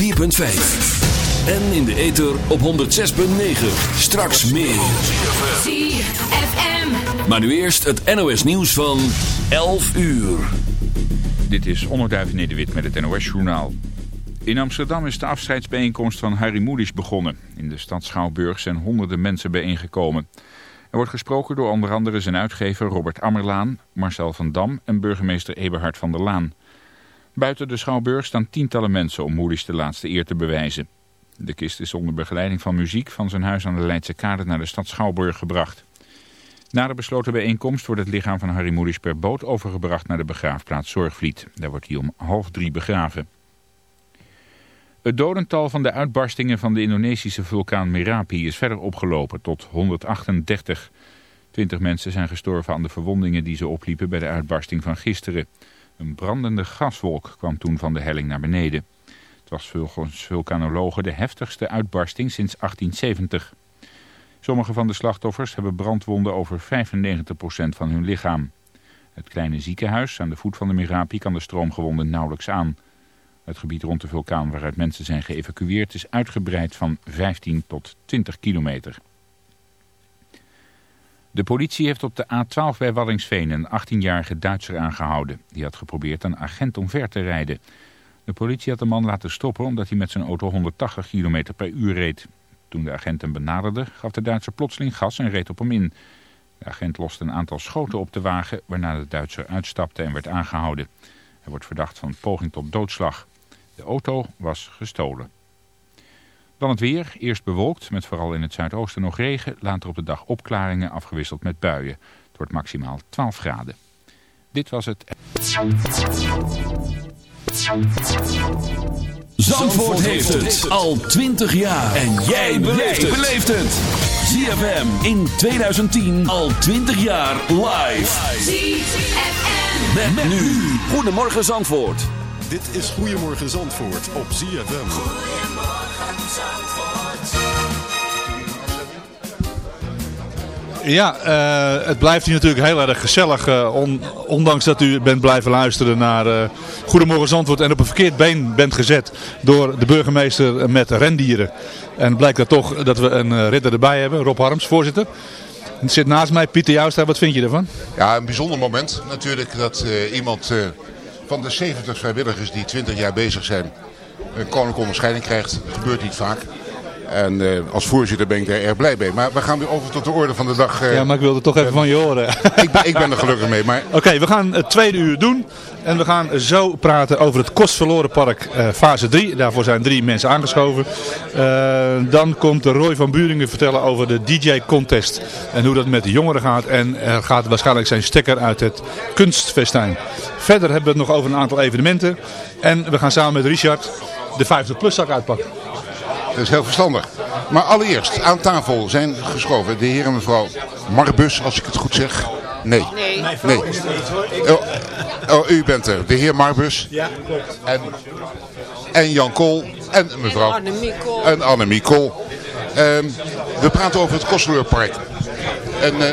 104.5. En in de ether op 106.9. Straks meer. ZFM. Maar nu eerst het NOS nieuws van 11 uur. Dit is Onderduif Nederwit met het NOS Journaal. In Amsterdam is de afscheidsbijeenkomst van Harry Moelis begonnen. In de stad Schouwburg zijn honderden mensen bijeengekomen. Er wordt gesproken door onder andere zijn uitgever Robert Ammerlaan, Marcel van Dam en burgemeester Eberhard van der Laan. Buiten de Schouwburg staan tientallen mensen om Moelis de laatste eer te bewijzen. De kist is onder begeleiding van muziek van zijn huis aan de Leidse Kade naar de stad Schouwburg gebracht. Na de besloten bijeenkomst wordt het lichaam van Harry Moelis per boot overgebracht naar de begraafplaats Zorgvliet. Daar wordt hij om half drie begraven. Het dodental van de uitbarstingen van de Indonesische vulkaan Merapi is verder opgelopen tot 138. Twintig mensen zijn gestorven aan de verwondingen die ze opliepen bij de uitbarsting van gisteren. Een brandende gaswolk kwam toen van de helling naar beneden. Het was volgens vulkanologen de heftigste uitbarsting sinds 1870. Sommige van de slachtoffers hebben brandwonden over 95% van hun lichaam. Het kleine ziekenhuis aan de voet van de Merapi kan de stroomgewonden nauwelijks aan. Het gebied rond de vulkaan waaruit mensen zijn geëvacueerd is uitgebreid van 15 tot 20 kilometer. De politie heeft op de A12 bij Waddingsveen een 18-jarige Duitser aangehouden. Die had geprobeerd een agent omver te rijden. De politie had de man laten stoppen omdat hij met zijn auto 180 km per uur reed. Toen de agent hem benaderde gaf de Duitser plotseling gas en reed op hem in. De agent loste een aantal schoten op de wagen waarna de Duitser uitstapte en werd aangehouden. Hij wordt verdacht van poging tot doodslag. De auto was gestolen. Dan het weer. Eerst bewolkt, met vooral in het zuidoosten nog regen. Later op de dag opklaringen, afgewisseld met buien. Het wordt maximaal 12 graden. Dit was het... Zandvoort heeft het al 20 jaar. En jij beleeft het. ZFM in 2010 al 20 jaar live. ZFM. Met, met nu. Goedemorgen Zandvoort. Dit is Goedemorgen Zandvoort op ZFM. Ja, eh, het blijft hier natuurlijk heel erg gezellig. eh, on- ondanks dat u bent blijven luisteren naar eh, Goedemorgen Zandvoort en op een verkeerd been bent gezet door de burgemeester met rendieren. En blijkt dat toch dat we een ridder erbij hebben, Rob Harms, voorzitter. Het zit naast mij, Pieter Jouwstra. Wat vind je ervan? Ja, een bijzonder moment natuurlijk dat iemand van de 70 vrijwilligers die 20 jaar bezig zijn een koninklijke onderscheiding krijgt. Dat gebeurt niet vaak. En eh, als voorzitter ben ik daar erg blij mee. Maar we gaan weer over tot de orde van de dag. eh. Ja, maar ik wilde toch even van je horen. ik, ben, ik ben er gelukkig mee. Maar Oké, we gaan het tweede uur doen. En we gaan zo praten over het Kostverloren Park eh, fase 3. Daarvoor zijn drie mensen aangeschoven. Dan komt Roy van Buringen vertellen over de DJ Contest. En hoe dat met de jongeren gaat. En er gaat waarschijnlijk zijn stekker uit het kunstfestijn. Verder hebben we het nog over een aantal evenementen. En we gaan samen met Richard de 50-plus zak uitpakken. Dat is heel verstandig. Maar allereerst aan tafel zijn geschoven de heer en mevrouw Marbus, als ik het goed zeg. Nee. Nee. Oh, oh, u bent er. De heer Marbus. Ja, klopt. En, en Jan Kool. En mevrouw. En Annemie Kool. En Annemie Kool. Ehm, we praten over het Kosteleurpark. Een eh,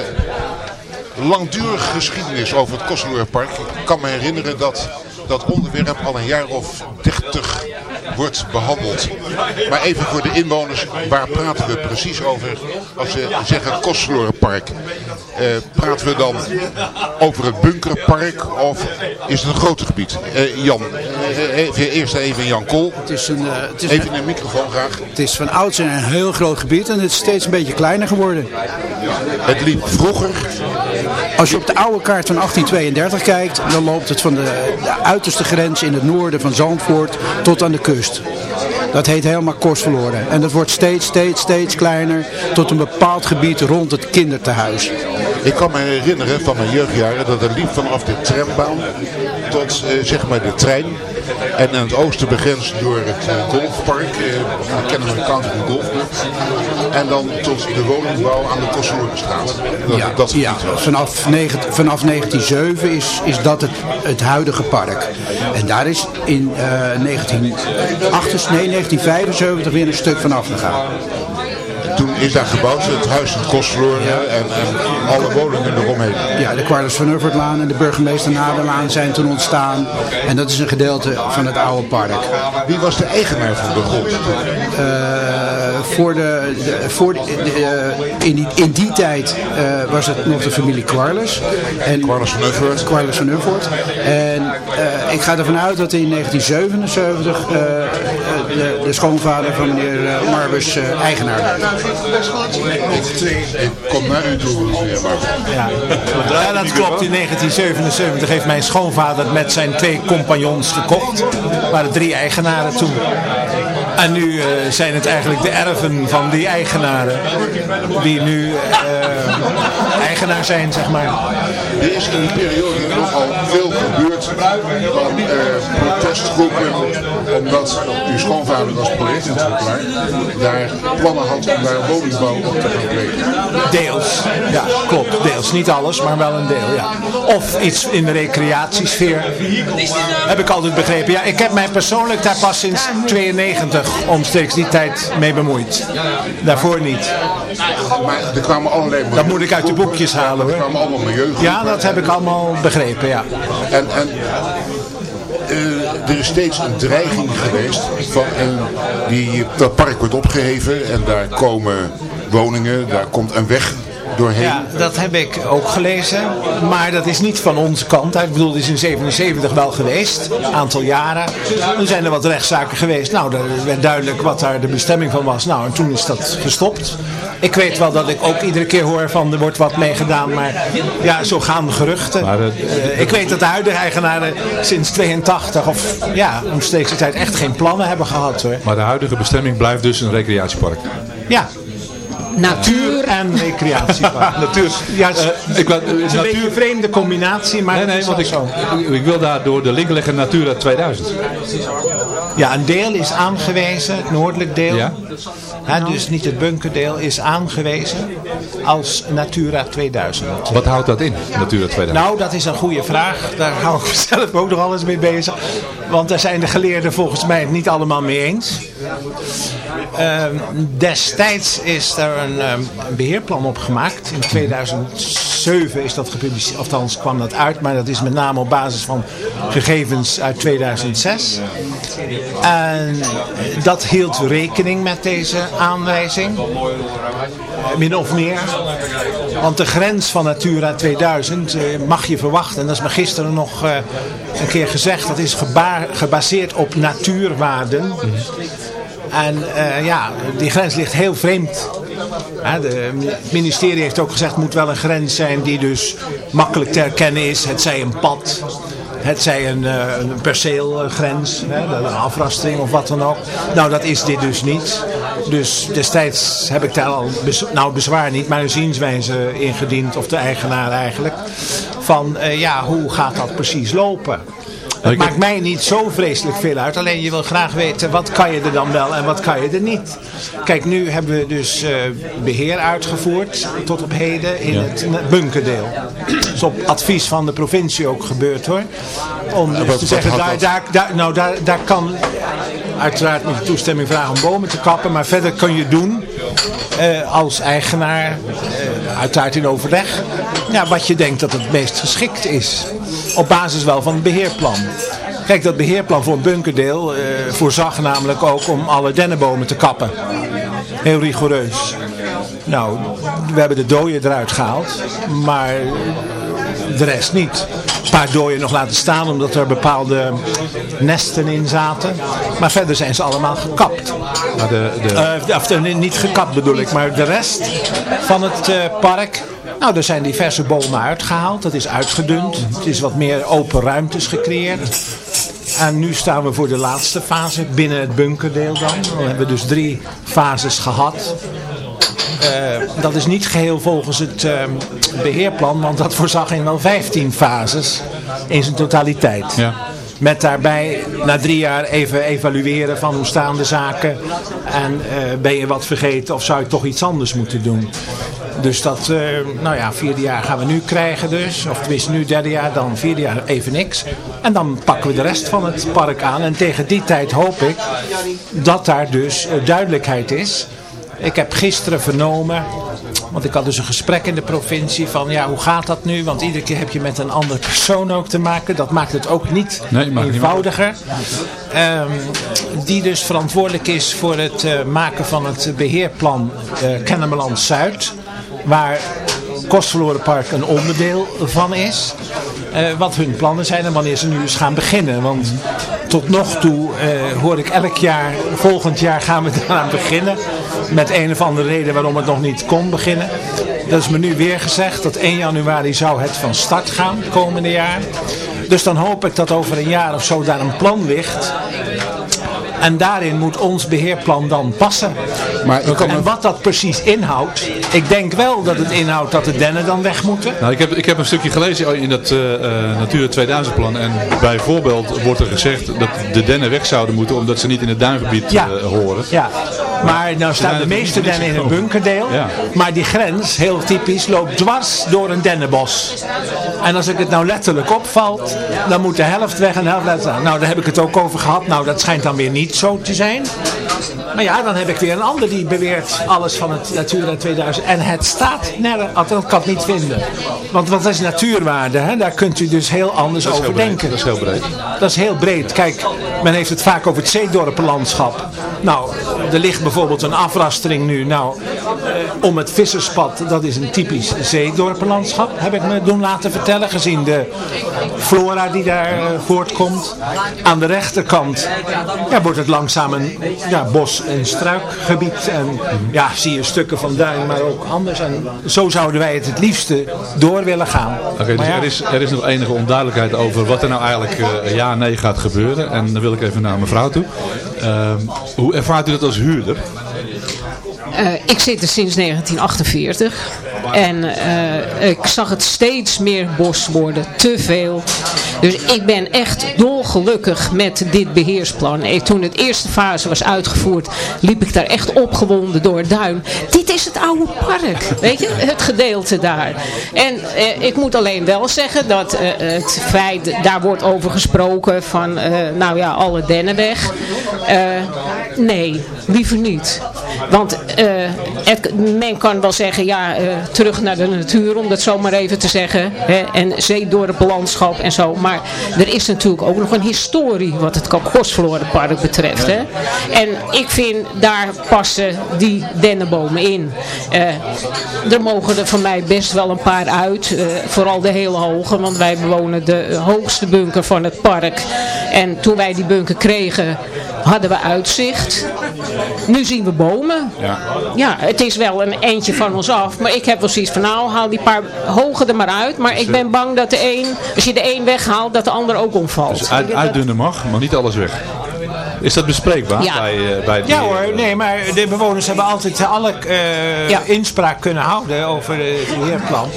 langdurige geschiedenis over het Kosteleurpark. Ik kan me herinneren dat dat onderwerp al een jaar of dertig wordt behandeld. Maar even voor de inwoners, waar praten we precies over als we zeggen Kostverlorenpark? Eh praten we dan over het Bunkerpark of is het een groter gebied? Eh, Jan, eh, even, eerst even Jan Kool. Het is, een, het, is, Even in de microfoon graag. het is van ouds een heel groot gebied en het is steeds een beetje kleiner geworden. Het liep vroeger, Als je op de oude kaart van 1832 kijkt, dan loopt het van de, uiterste grens in het noorden van Zandvoort tot aan de kust. Dat heet helemaal kost verloren. En dat wordt steeds, steeds, steeds kleiner tot een bepaald gebied rond het kindertehuis. ik kan me herinneren van mijn jeugdjaren dat het liep vanaf de trambaan tot eh, zeg maar de trein. En aan het oosten begrensd door het eh, golfpark, eh, we kennen we Country Golfclub. En dan tot de woningbouw aan de Kostverlorenstraat. Dat, Ja, dat vanaf, negen- vanaf 1907 is, is dat het, het huidige park. En daar is in 1978, nee, 1975 weer een stuk van afgegaan. Toen is daar gebouwd, het huis in Kostverloren en, en alle woningen eromheen. Ja, de Quarles van Uffertlaan en de burgemeester Naderlaan zijn toen ontstaan. En dat is een gedeelte van het oude park. Wie was de eigenaar van de grond? Uh, voor de, de voor de, uh, in, die, in die tijd uh, was het nog de familie Quarles. En Quarles van Uffort. Quarles van. En ik ga ervan uit dat in 1977 de, de, schoonvader van meneer Marbus eigenaar werd. Ik kom naar u toe, meneer. Ja. ja, dat klopt. In 1977 heeft mijn schoonvader met zijn twee compagnons gekocht. Er waren drie eigenaren toen. En nu uh, zijn het eigenlijk de erven van die eigenaren die nu uh, eigenaar zijn, zeg maar. Er is in die periode nogal veel gebeurd protestgroepen, omdat uw schoonvader als projectontwikkelaar daar plannen had om daar woningbouw op te gaan plegen. Deels, ja, klopt. Deels. Niet alles, maar wel een deel, ja. Of iets in de recreatiesfeer. Heb ik altijd begrepen. Ja, ik heb mij persoonlijk daar pas sinds 92 omstreeks die tijd mee bemoeid. Daarvoor niet. Maar er kwamen allerlei... Dat moet ik uit de boekjes halen hoor. Er kwamen allemaal milieugroepen. Ja, dat heb ik allemaal begrepen, ja. En, en uh, er is steeds een dreiging geweest van een, die, dat park wordt opgeheven en daar komen woningen, daar komt een weg doorheen. Ja, dat heb ik ook gelezen. Maar dat is niet van onze kant. Ik bedoel, het is in 77 wel geweest. Een aantal jaren. Er zijn er wat rechtszaken geweest. Nou, er werd duidelijk wat daar de bestemming van was. Nou, en toen is dat gestopt. Ik weet wel dat ik ook iedere keer hoor van er wordt wat mee gedaan. Maar ja, zo gaan geruchten. Maar, uh, ik weet dat de huidige eigenaren sinds 82 of ja, omstreeks de tijd echt geen plannen hebben gehad hoor. Maar de huidige bestemming blijft dus een recreatiepark? Ja, natuur en recreatiepark. natuur. Ja, ik, het is een natuur... een vreemde combinatie, maar nee, nee, want ik, ik, wil daar door de link leggen Natura 2000. Ja, een deel is aangewezen, het noordelijk deel. Ja. Hè, dus niet het bunkerdeel is aangewezen als Natura 2000. Wat houdt dat in, Natura 2000? Nou, dat is een goede vraag. Daar hou ik zelf ook nog alles mee bezig. Want daar zijn de geleerden volgens mij het niet allemaal mee eens. Uh, destijds is er een, um, een beheerplan op gemaakt. In 2007 is dat gepubliceerd, althans kwam dat uit. Maar dat is met name op basis van gegevens uit 2006. En dat hield rekening met deze aanwijzing. Min of meer. Want de grens van Natura 2000 uh, mag je verwachten. En dat is me gisteren nog uh, een keer gezegd. Dat is gebaseerd op natuurwaarden. En ja, die grens ligt heel vreemd. Het ministerie heeft ook gezegd, het moet wel een grens zijn die dus makkelijk te herkennen is. Het zij een pad, het zij een, uh, een perceelgrens, hè, een afrastering of wat dan ook. Nou, dat is dit dus niet. Dus destijds heb ik daar al, nou bezwaar niet, maar een zienswijze ingediend, of de eigenaar eigenlijk. Van, uh, ja, hoe gaat dat precies lopen? Het maakt mij niet zo vreselijk veel uit. Alleen je wil graag weten wat kan je er dan wel en wat kan je er niet. Kijk, nu hebben we dus uh, beheer uitgevoerd tot op heden in ja. het bunkerdeel. Dat is op advies van de provincie ook gebeurd hoor. Om dus wat, te zeggen, daar, daar, daar, nou, daar, daar kan uiteraard moet je toestemming vragen om bomen te kappen. Maar verder kun je doen uh, als eigenaar, uh, uiteraard in overleg, ja, wat je denkt dat het meest geschikt is. Op basis wel van het beheerplan. Kijk, dat beheerplan voor een bunkerdeel uh, voorzag namelijk ook om alle dennenbomen te kappen. Heel rigoureus. Nou, we hebben de dooien eruit gehaald, maar de rest niet. Een paar dooien nog laten staan omdat er bepaalde nesten in zaten. Maar verder zijn ze allemaal gekapt. Maar de, de... Uh, of, uh, niet gekapt bedoel ik, maar de rest van het uh, park nou, er zijn diverse bomen uitgehaald. Dat is uitgedund. Het is wat meer open ruimtes gecreëerd. En nu staan we voor de laatste fase binnen het bunkerdeel dan. We hebben dus drie fases gehad. Uh, dat is niet geheel volgens het uh, beheerplan, want dat voorzag in wel 15 fases in zijn totaliteit. Ja. Met daarbij na drie jaar even evalueren van hoe staan de zaken. En uh, ben je wat vergeten of zou je toch iets anders moeten doen. Dus dat, uh, nou ja, vierde jaar gaan we nu krijgen dus. Of tenminste nu derde jaar, dan vierde jaar even niks. En dan pakken we de rest van het park aan. En tegen die tijd hoop ik dat daar dus uh, duidelijkheid is. Ik heb gisteren vernomen, want ik had dus een gesprek in de provincie van ja, hoe gaat dat nu? Want iedere keer heb je met een andere persoon ook te maken. Dat maakt het ook niet Nee, maakt niet eenvoudiger. Ehm, die dus verantwoordelijk is voor het eh, maken van het beheerplan uh, Kennemerland Zuid. Waar Kostverlorenpark een onderdeel van is. Eh, wat hun plannen zijn en wanneer ze nu eens gaan beginnen. Want tot nog toe eh, hoor ik elk jaar, volgend jaar gaan we eraan beginnen. Met een of andere reden waarom het nog niet kon beginnen. Dat is me nu weer gezegd. Dat 1 januari zou het van start gaan, komende jaar. Dus dan hoop ik dat over een jaar of zo daar een plan ligt. En daarin moet ons beheerplan dan passen. Maar ik kan me- En wat dat precies inhoudt. Ik denk wel dat het inhoudt dat de dennen dan weg moeten. Nou, ik, heb, ik heb een stukje gelezen in dat eh eh, Natura 2000 plan. En bijvoorbeeld wordt er gezegd dat de dennen weg zouden moeten omdat ze niet in het duingebied Ja. eh, horen. Ja, maar nou staan de meeste dennen in het bunkerdeel. Ja. Maar die grens, heel typisch, loopt dwars door een dennenbos. En als ik het nou letterlijk opvalt, dan moet de helft weg en de helft laten staan. Nou, daar heb ik het ook over gehad. Nou, dat schijnt dan weer niet zo te zijn. Maar ja, dan heb ik weer een ander die beweert alles van het Natura 2000. En het staat nergens, althans ik kan het niet vinden. Want wat is natuurwaarde? Hè? Daar kunt u dus heel anders Dat over denken. Dat is heel breed. Dat is heel breed. Kijk, men heeft het vaak over het zeedorpenlandschap. Nou, er ligt bijvoorbeeld een afrastering nu. Nou, eh, om het visserspad, dat is een typisch zeedorpenlandschap. Heb ik me doen laten vertellen, gezien de flora die daar eh, voortkomt. Aan de rechterkant ja, wordt het langzaam een ja, bos- en struikgebied. En ja, zie je stukken van duin, maar ook anders. En zo zouden wij het het liefste door willen gaan. Oké, dus ja, er, is, er is nog enige onduidelijkheid over wat er nou eigenlijk eh, ja nee gaat gebeuren. En dan wil ik even naar mevrouw toe. Ehm, hoe ervaart u dat als huurder? Eh, ik zit er sinds 1948 en eh, ik zag het steeds meer bos worden, te veel. Dus ik ben echt dolgelukkig met dit beheersplan. Eh, Toen het eerste fase was uitgevoerd, liep ik daar echt opgewonden door het. Dit is het oude park, weet je, het gedeelte daar. En eh, ik moet alleen wel zeggen dat eh, het feit, daar wordt over gesproken van, nou ja, alle dennen weg. Nee, liever niet. Want men kan wel zeggen, ja, terug naar de natuur, om dat zo maar even te zeggen. Hè, en zeedorpenlandschap en zo. Maar er is natuurlijk ook nog een historie wat het Kostverlorenpark betreft. Hè. En ik vind, daar passen die dennenbomen in. Eh, er mogen er voor mij best wel een paar uit. eh, vooral de hele hoge, want wij bewonen de hoogste bunker van het park. En toen wij die bunker kregen, hadden we uitzicht. Nu zien we bomen. Ja. Ja, het is wel een eentje van ons af. Maar ik heb wel zoiets van, nou, haal die paar hoge er maar uit. Maar ik ben bang dat de een, als je de een weghaalt, dat de ander ook omvalt. Dus uit, uitdunnen mag, maar niet alles weg. Is dat bespreekbaar Ja. bij, eh, bij Ja hoor, nee, maar de bewoners hebben altijd alle eh, Ja. inspraak kunnen houden over eh, het beheerplan.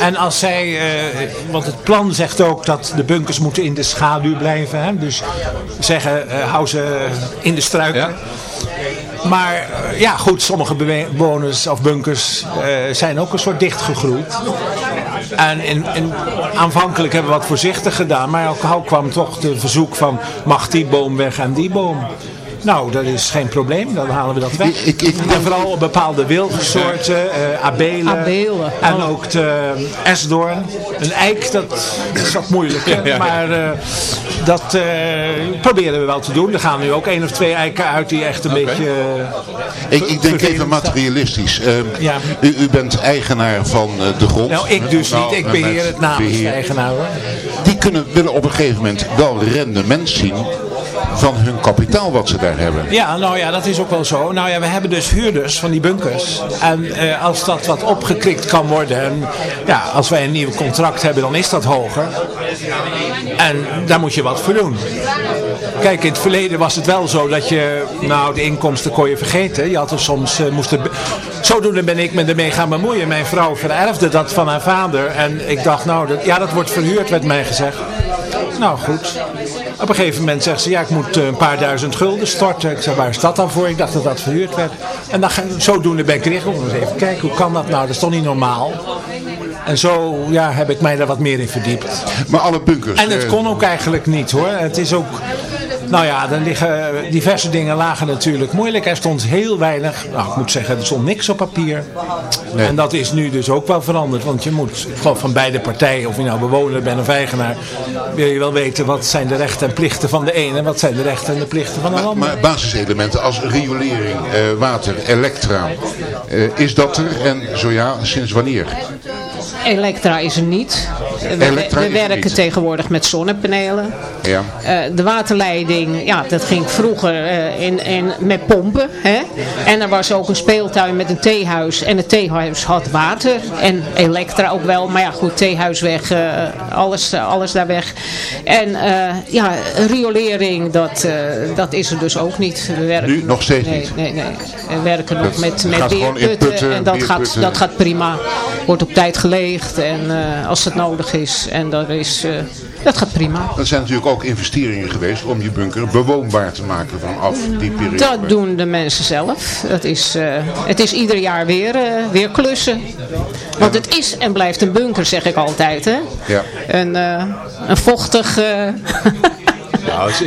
En als zij, eh, want het plan zegt ook dat de bunkers moeten in de schaduw blijven. Hè? Dus zeggen, eh, hou ze in de struiken. Ja. Maar eh, ja, goed, sommige bewoners of bunkers eh, zijn ook een soort dichtgegroeid. En aanvankelijk hebben we wat voorzichtig gedaan, maar al kwam toch de verzoek van mag die boom weg en die boom. Nou, dat is geen probleem, dan halen we dat weg. Ik- ik- en vooral bepaalde wilgensoorten, eh abelen, Abelen, en ook de esdoorn. Een eik, dat is wat moeilijk, hè? maar eh, dat eh, proberen we wel te doen. Er gaan nu ook één of twee eiken uit die echt een beetje... eh, Ik, ik denk even materialistisch. Ehm, Ja. u, u bent eigenaar van eh, de grond. Nou, ik dus Nou, niet. Ik beheer het namens de eigenaar. hoor. Die kunnen, willen op een gegeven moment wel rendement zien van hun kapitaal wat ze daar hebben. Ja, nou ja, dat is ook wel zo. Nou ja, we hebben dus huurders van die bunkers. En eh, als dat wat opgekrikt kan worden, en ja, als wij een nieuw contract hebben, dan is dat hoger. En daar moet je wat voor doen. Kijk, in het verleden was het wel zo dat je, nou, de inkomsten kon je vergeten. Je had er soms, eh, moest er, zodoende ben ik me ermee gaan bemoeien. Mijn vrouw vererfde dat van haar vader. En ik dacht, nou, dat, ja, dat wordt verhuurd, werd mij gezegd. Nou, goed. Op een gegeven moment zegt ze, ja, ik moet eh, een paar duizend gulden storten. Ik zei, waar is dat dan voor? Ik dacht dat dat verhuurd werd. En dan, zodoende ben ik. Eens even kijken, hoe kan dat nou? Dat is toch niet normaal? En zo ja, heb ik mij daar wat meer in verdiept. Maar alle bunkers... En het eh, kon ook eigenlijk niet hoor. Het is ook Nou ja, er liggen diverse dingen lagen natuurlijk moeilijk. Er stond heel weinig, nou ik moet zeggen, er stond niks op papier. En dat is nu dus ook wel veranderd. Want je moet, ik geloof van beide partijen, of je nou bewoner bent of eigenaar, wil je wel weten wat zijn de rechten en plichten van de ene en wat zijn de rechten en de plichten van de Maar, ander. maar basiselementen als riolering, eh, water, elektra, eh, is dat er? En zo ja, sinds wanneer? Elektra is er niet. We, er werken tegenwoordig met zonnepanelen. Ja. Eh, de waterleiding, ja, dat ging vroeger eh, in, in, met pompen. Hè? En er was ook een speeltuin met een theehuis. En het theehuis had water. En elektra ook wel. Maar ja, goed, theehuis weg. eh, alles, alles daar weg. En ja, riolering, dat, dat is er dus ook niet. We werken, Nu nog steeds nee, niet? Nee, nee. We werken nog met, met beerputten. En dat gaat, dat gaat prima. Wordt op tijd geleegd. En als het nodig is. En dat, is, eh, dat gaat prima. Dat zijn natuurlijk ook investeringen geweest om je bunker bewoonbaar te maken vanaf die periode. Dat doen de mensen zelf. Dat is, eh, het is ieder jaar weer, eh, weer klussen. Want het is en blijft een bunker, zeg ik altijd. Hè? Ja. Een, een vochtig...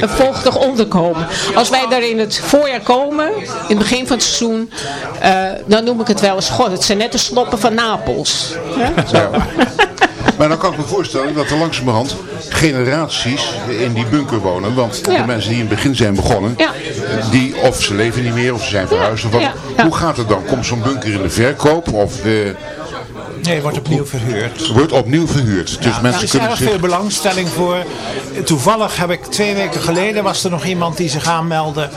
een vochtig onderkomen. Als wij daar in het voorjaar komen, in het begin van het seizoen, dan noem ik het wel eens, god, het zijn net de sloppen van Napels. Ja? Ja. Maar dan kan ik me voorstellen dat er langzamerhand generaties in die bunker wonen. Want Ja. de mensen die in het begin zijn begonnen, Ja. die of ze leven niet meer of ze zijn verhuisd. Of wat. Hoe gaat het dan? Komt zo'n bunker in de verkoop of eh, Nee, wordt opnieuw verhuurd. wordt opnieuw verhuurd? Dus Ja, er mensen is kunnen erg zich... veel belangstelling voor. Toevallig heb ik twee weken geleden was er nog iemand die zich aanmeldde.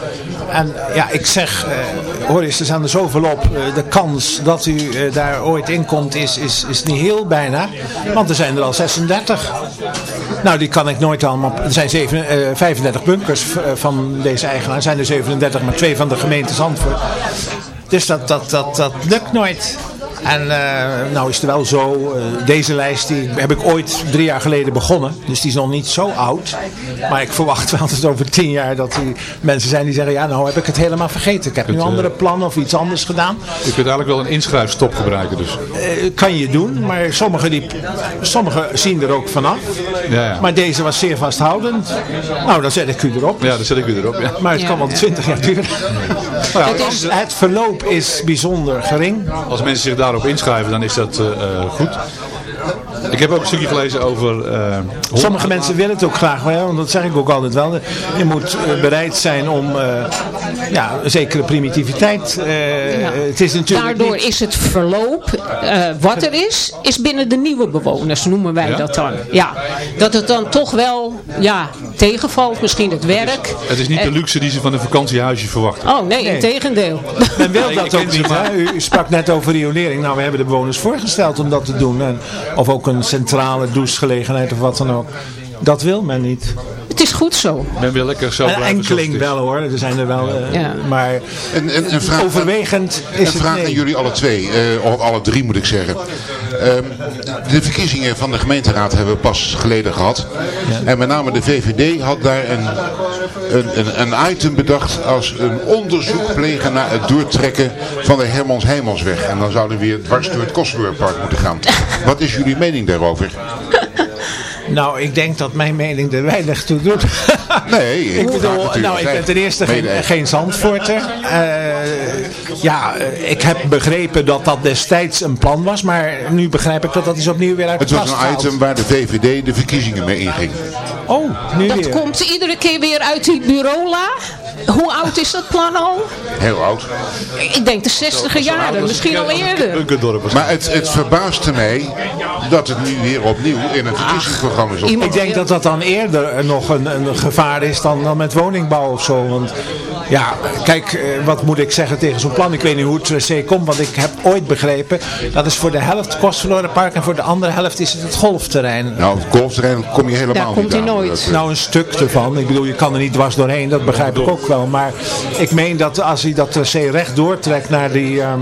En ja, ik zeg, eh, hoor eens, er staan er zoveel op. Eh, de kans dat u eh, daar ooit in komt is, is, is niet heel bijna. Want er zijn er al 36. Nou, die kan ik nooit allemaal... Er zijn zeven, eh, 35 bunkers van deze eigenaar. Er zijn er 37, maar twee van de gemeente Zandvoort. Dus dat, dat, dat, dat lukt nooit. En eh, nou is het wel zo, eh, deze lijst die heb ik ooit drie jaar geleden begonnen. Dus die is nog niet zo oud. Maar ik verwacht wel dat over tien jaar dat die mensen zijn die zeggen, ja nou heb ik het helemaal vergeten. Ik heb nu Het, eh, andere plannen of iets anders gedaan. Je kunt eigenlijk wel een inschrijfstop gebruiken dus. Eh, kan je doen, maar sommigen, die, sommigen zien er ook vanaf. Ja, ja. Maar deze was zeer vasthoudend. Nou, dan zet ik u erop. Ja, dan zet ik u erop. Ja. Maar het Ja. kan wel 20 jaar duren. Nou ja, Het Het, is- het verloop is bijzonder gering. Als mensen zich daarop inschrijven, dan is dat eh, eh, goed. Ik heb ook een stukje gelezen over... eh, Sommige mensen willen het ook graag, maar ja, want dat zeg ik ook altijd wel. Je moet eh, bereid zijn om eh, ja, een zekere primitiviteit. eh, Ja. Het is natuurlijk Daardoor niet- is het verloop, eh, wat er is, is binnen de nieuwe bewoners, noemen wij Ja? dat dan. Ja, dat het dan toch wel ja, tegenvalt, misschien het werk. Het is niet de luxe die ze van een vakantiehuisje verwachten. Oh nee, Nee. in tegendeel. Men wil dat ook niet. maar. Hè? U, u sprak net over riolering. Nou, we hebben de bewoners voorgesteld om dat te doen. En, of ook een centrale douchegelegenheid of wat dan ook. Dat wil men niet. Het is goed zo. Men wil lekker zo Een blijven enkeling wel hoor. Er zijn er wel. eh, Ja. Maar En, en, en vraag, overwegend Een is het vraag nee. aan jullie alle twee, eh, of alle drie moet ik zeggen. Ehm, de verkiezingen van de gemeenteraad hebben we pas geleden gehad. En met name de VVD had daar een, een, een, een item bedacht als een onderzoek plegen naar het doortrekken van de Hermans Heimelsweg. En dan zouden we weer dwars door het Kostverlorenpark moeten gaan. Wat is jullie mening daarover? Nou, ik denk dat mijn mening er weinig toe doet. Nee, Ik bedoel, nou, ik ben ten eerste geen, geen Zandvoorter. Eh, ja, eh, ik heb begrepen dat dat destijds een plan was, maar nu begrijp ik dat dat is opnieuw weer uit de Het was een item waar de VVD de verkiezingen mee inging. Oh, nu Dat weer. komt iedere keer weer uit die bureaula. Hoe oud is dat plan al? Heel oud. Ik denk de 60 jaren, misschien al eerder. Maar het, het verbaasde mij dat het nu weer opnieuw in een verkiezingsprogramma is op. Iemand- Ik denk dat dat dan eerder nog een, een gevaar is dan, dan met woningbouw of zo. Want ja, kijk, eh, wat moet ik zeggen tegen zo'n plan? Ik weet niet hoe het CC komt, want ik heb ooit begrepen... dat is voor de helft Kostverlorenpark en voor de andere helft is het het golfterrein. Nou, het golfterrein kom je helemaal Daar niet komt hij aan. nooit. Dat, eh, Nou, een stuk ervan. Ik bedoel, je kan er niet dwars doorheen, dat begrijp ik ook Maar ik meen dat als hij dat C recht doortrekt naar die... ehm,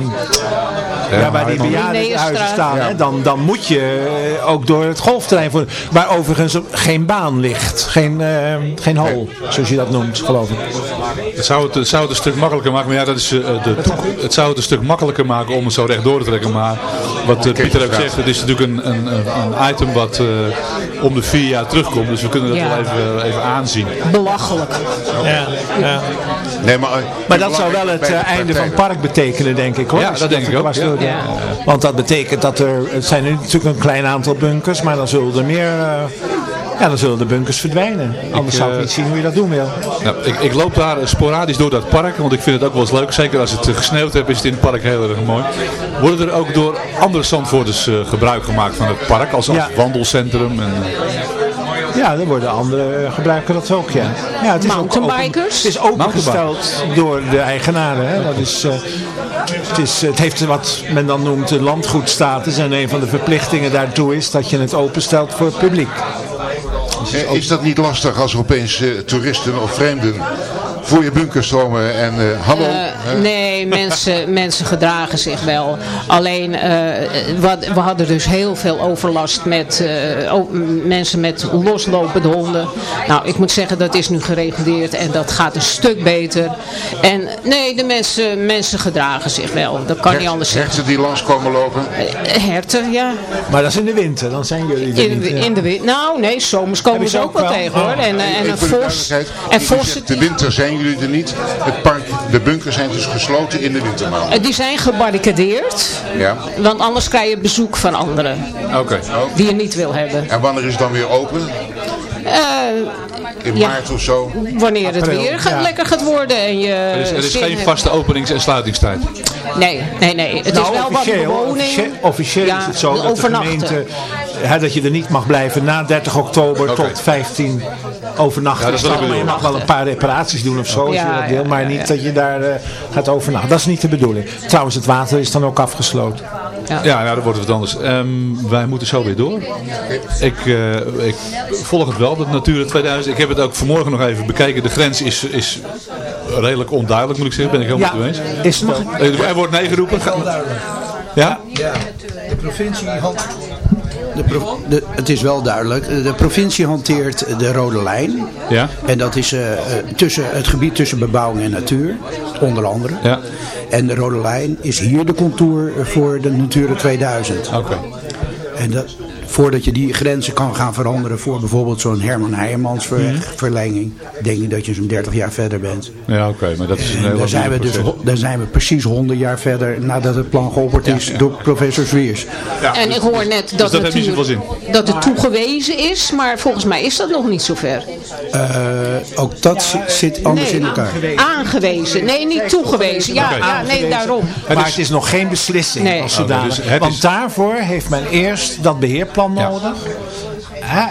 ja, waar die bejaardenhuizen staan, hè, dan, dan moet je eh, ook door het golfterrein voor, waar overigens geen baan ligt. Geen, uh, geen hol, zoals je dat noemt, geloof ik. Het zou het, het zou het een stuk makkelijker maken, maar ja, dat is, uh, de het zou het een stuk makkelijker maken om het zo recht door te trekken. Maar wat uh, Pieter ook zegt, het is natuurlijk een, een, een item wat om de vier jaar terugkomt. Dus we kunnen dat wel even, even aanzien. Belachelijk. Ja, ja. Nee, maar, maar dat zou wel het einde van het park betekenen, denk ik. Hoor. Ja, dat denk ik ook. Ja. Ja. Want dat betekent dat er, het zijn nu natuurlijk een klein aantal bunkers, maar dan zullen er meer... Ja, dan zullen de bunkers verdwijnen. Anders ik, zou ik niet zien hoe je dat doen wil. Nou, ik, ik, loop daar sporadisch door dat park, want ik vind het ook wel eens leuk. Zeker als het gesneeuwd heeft, is het in het park heel erg mooi. Worden er ook door andere Zandvoorters uh, gebruik gemaakt van het park, als, als ja. wandelcentrum? En, ja, er worden anderen gebruiken dat ook, ja. ja het is Mountainbikers? Open, het is opengesteld door de eigenaren. Hè. Dat is, uh, het, is, het heeft wat men dan noemt de landgoedstatus. En een van de verplichtingen daartoe is dat je het openstelt voor het publiek. Dus is dat niet lastig als er opeens uh, toeristen of vreemden voor je bunker stromen en uh, hallo? Uh, nee, mensen, mensen gedragen zich wel. Alleen, uh, we hadden dus heel veel overlast met mensen met loslopende honden. Nou, ik moet zeggen, dat is nu gereguleerd en dat gaat een stuk beter. En nee, de mensen, mensen gedragen zich wel. Dat kan niet anders zeggen. Herten die langs komen lopen? herten, ja. Maar dat is in de winter, dan zijn jullie er in, niet, in de winter. Nou, nee, zomers komen ze ook, wel tegen hoor. En, en een fors. En fors de winter zijn jullie er niet. Het park, de bunkers zijn dus gesloten in de wintermaanden. Die zijn gebarricadeerd. Ja. Want anders krijg je bezoek van anderen. Oké. Die je niet wil hebben. En wanneer is het dan weer open? Uh, in maart of zo? Wanneer het weer gaat, lekker gaat worden. En je er is, er is geen vaste openings- en sluitingstijd? Nee, nee, nee. Het nou, is wel wat bewoning. Officieel, is het zo dat de gemeente hè, dat je er niet mag blijven na 30 oktober tot 15 overnachten. Ja, maar je mag wel een paar reparaties doen of zo, als je dat wil, maar niet dat je daar uh, gaat overnachten. Dat is niet de bedoeling. Trouwens, het water is dan ook afgesloten. Ja, ja nou, dan wordt het anders. Um, wij moeten zo weer door. Ik, uh, ik volg het wel, dat Natura 2000. Ik heb het ook vanmorgen nog even bekeken. De grens is, is redelijk onduidelijk, moet ik zeggen. Ben ik helemaal ja, mee eens. Is uh, er wordt nee geroepen. Ja? Ja, de provincie had de, de, het is wel duidelijk. De provincie hanteert de rode lijn. Ja. En dat is uh, tussen, het gebied tussen bebouwing en natuur. Onder andere. Ja. En de rode lijn is hier de contour voor de Natura 2000. Oké. En dat, voordat je die grenzen kan gaan veranderen voor bijvoorbeeld zo'n Herman Heijermans ver, mhm. verlenging, denk ik dat je zo'n 30 jaar verder bent. Ja, oké, maar dat is een daar zijn we dus Daar zijn we precies 100 jaar verder nadat het plan geopperd is door professor Zwiers. Ja, en ik hoor net dat, dus dat, natuur, dat het toegewezen is, maar volgens mij is dat nog niet zover. Uh, ook dat zit anders in elkaar. Aangewezen. Nee, niet toegewezen. Ja, ah, nee, daarom. Maar het is nog geen beslissing nee. als zodanig. Oh, dus Want daarvoor heeft men eerst dat beheerplan nodig.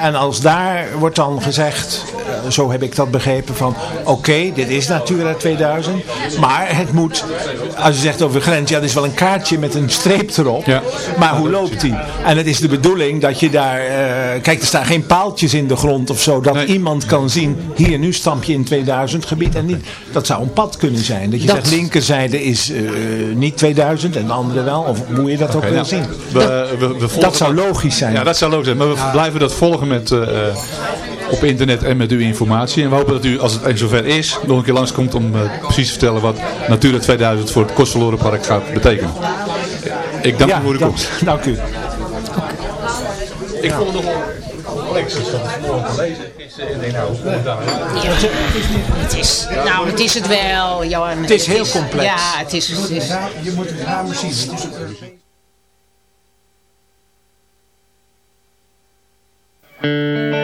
En als daar wordt dan gezegd, zo heb ik dat begrepen, van oké, dit is Natura 2000. Maar het moet, als je zegt over grens, ja, dat is wel een kaartje met een streep erop. Ja. Maar hoe loopt die? En het is de bedoeling dat je daar, uh, kijk, er staan geen paaltjes in de grond of zo, dat iemand kan zien, hier nu stamp je in 2000 gebied. En niet, dat zou een pad kunnen zijn. Dat je zegt, linkerzijde is uh, niet 2000 en de andere wel. Of hoe je dat ook wil nou, zien. We, we, we dat zou logisch zijn. Ja, dat zou logisch zijn. Maar we blijven dat volgen met, uh, op internet en met uw informatie. En we hopen dat u, als het eens zover is, nog een keer langskomt om uh, precies te vertellen wat Natura 2000 voor het Kostverlorenpark gaat betekenen. Ik dank ja, u voor de komst. Dank u. Ik vond het nogal complex als dat vanmorgen lezen. Ja, het is, nou, het is het wel, Johan. Het is heel complex. Ja, het is... Het is je moet het ramen zien. Het is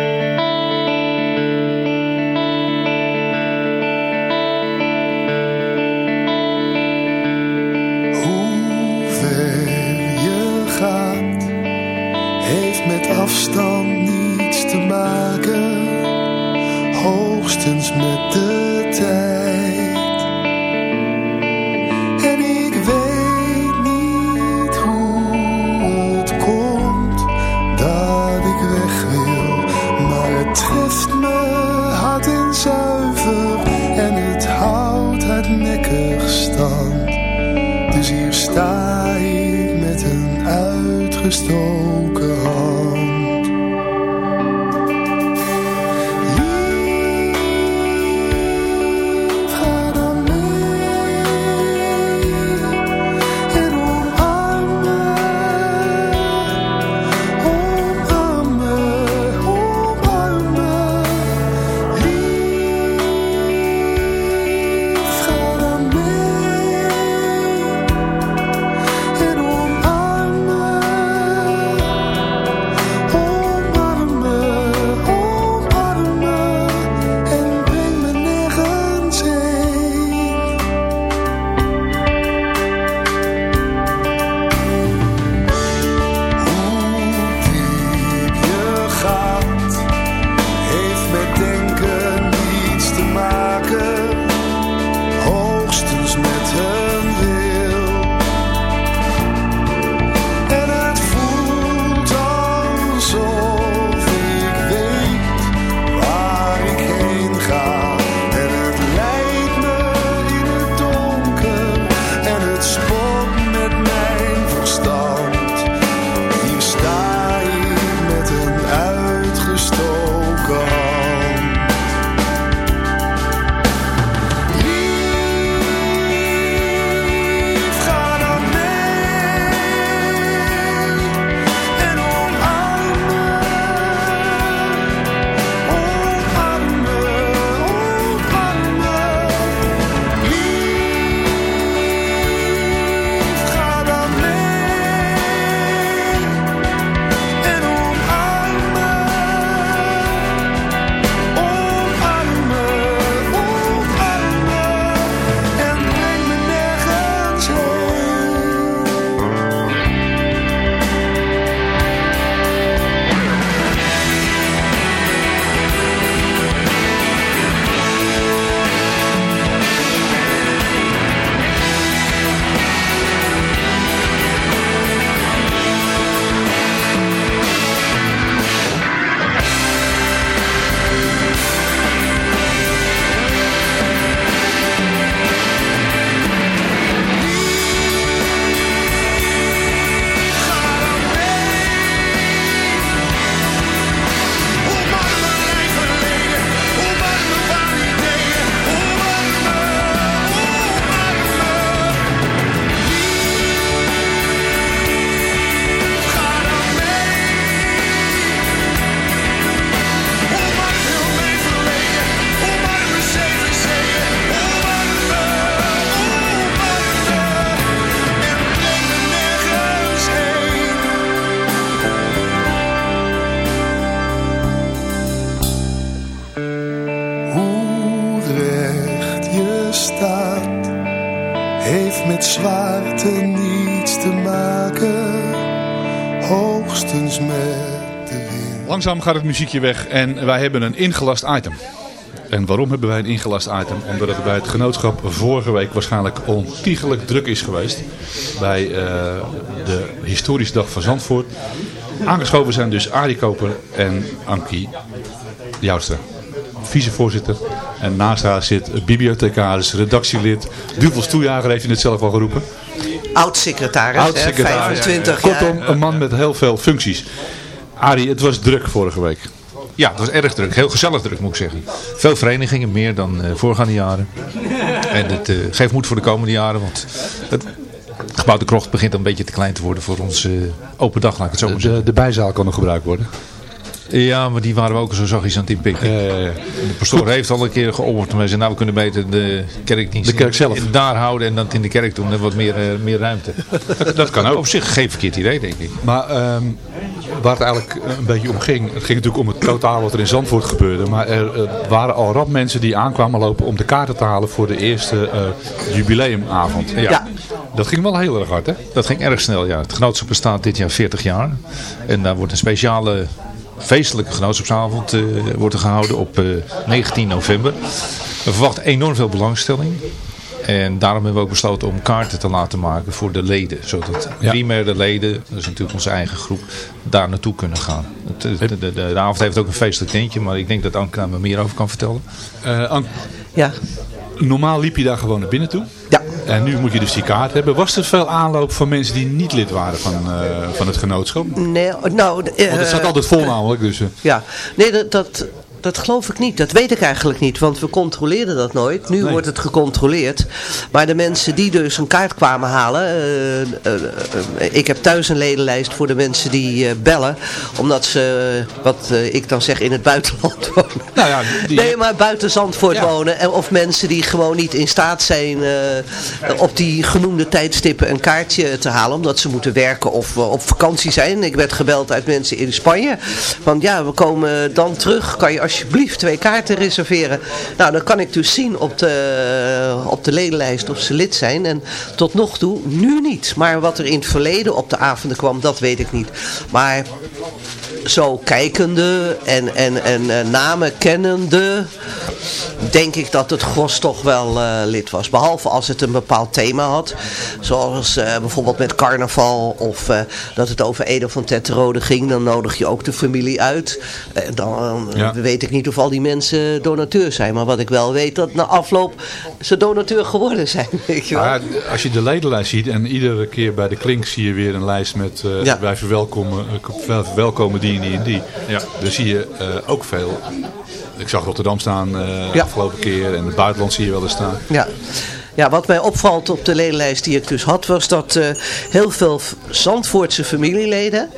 Langzaam gaat het muziekje weg en wij hebben een ingelast item. En waarom hebben wij een ingelast item? Omdat het bij het genootschap vorige week waarschijnlijk ontiegelijk druk is geweest. Bij eh, de historische dag van Zandvoort. Aangeschoven zijn dus Arie Koper en Ankie Jouwstra. Vicevoorzitter. En naast haar zit bibliothecaris, redactielid. Duvels Toejager heeft je het zelf al geroepen. Oud-secretaris, hè, Oud-secretaris. 25 jaar. Kortom, een man met heel veel functies. Arie, het was druk vorige week. Ja, het was erg druk. Heel gezellig druk moet ik zeggen. Veel verenigingen, meer dan eh, voorgaande jaren. En het eh, geeft moed voor de komende jaren, want het gebouw de krocht begint een beetje te klein te worden voor onze eh, open dag, laat ik het zo maar zeggen. De, de bijzaal kan nog gebruikt worden. Ja, maar die waren we ook zo zachtjes aan het inpikken. De pastoor heeft al een keer geopperd. Maar zei, nou, we kunnen beter de kerkdienst De kerk zelf. in- daar houden en dan in de kerk doen. En wat meer, eh, meer ruimte. Dat kan ook. Op zich geen verkeerd idee, denk ik. Maar ehm, waar het eigenlijk een beetje om ging, het ging natuurlijk om het totaal wat er in Zandvoort gebeurde. Maar er eh, waren al rap mensen die aankwamen lopen om de kaarten te halen voor de eerste eh, jubileumavond. Ja. Dat ging wel heel erg hard, hè? Dat ging erg snel, ja. Het genootschap bestaat dit jaar 40 jaar. En daar wordt een speciale feestelijke genootschapsavond eh, wordt er gehouden op eh, 19 november. We verwachten enorm veel belangstelling. En daarom hebben we ook besloten om kaarten te laten maken voor de leden. Zodat Ja. primaire leden, dat is natuurlijk onze eigen groep, daar naartoe kunnen gaan. Het, de, de, de, de avond heeft ook een feestelijk tentje, maar ik denk dat Anke daar me meer over kan vertellen. Eh, Ank, Ja. Normaal liep je daar gewoon naar binnen toe. Ja. En nu moet je dus die kaart hebben. Was er veel aanloop van mensen die niet lid waren van, eh, van het genootschap? Nee, nou... eh, Want het staat altijd vol namelijk. Dus, eh. Ja, nee, dat, dat, dat geloof ik niet. Dat weet ik eigenlijk niet, want we controleerden dat nooit. Nu Nee. wordt het gecontroleerd. Maar de mensen die dus een kaart kwamen halen... eh, eh, eh, ik heb thuis een ledenlijst voor de mensen die bellen. Omdat ze, wat ik dan zeg, in het buitenland wonen. nou ja, die, Nee, maar buiten Zandvoort wonen. En, of mensen die gewoon niet in staat zijn op die genoemde tijdstippen een kaartje te halen. Omdat ze moeten werken of op vakantie zijn. Ik werd gebeld uit mensen in Spanje. Van ja, we komen dan terug. Kan je alsjeblieft twee kaarten reserveren? Nou, dan kan ik dus zien op de, op de ledenlijst of ze lid zijn. En tot nog toe nu niet. Maar wat er in het verleden op de avonden kwam, dat weet ik niet. Maar zo kijkende en, en, en eh, namen kennende, denk ik dat het gros toch wel eh, lid was. Behalve als het een bepaald thema had. Zoals eh, bijvoorbeeld met carnaval of dat het over Edo van Tetterode ging. Dan nodig je ook de familie uit. Dan Ja. weet ik niet of al die mensen donateur zijn. Maar wat ik wel weet, dat na afloop ze donateur geworden zijn. Weet je wel? Maar als je de ledenlijst ziet en iedere keer bij de klink zie je weer een lijst met Ja. wij verwelkomen, wij verwelkomen die en die en die. Ja. Dan zie je eh, ook veel. Ik zag Rotterdam staan eh Ja. afgelopen keer en het buitenland zie je wel eens staan. Ja. Ja, wat mij opvalt op de ledenlijst die ik dus had, was dat eh, heel veel Zandvoortse familieleden,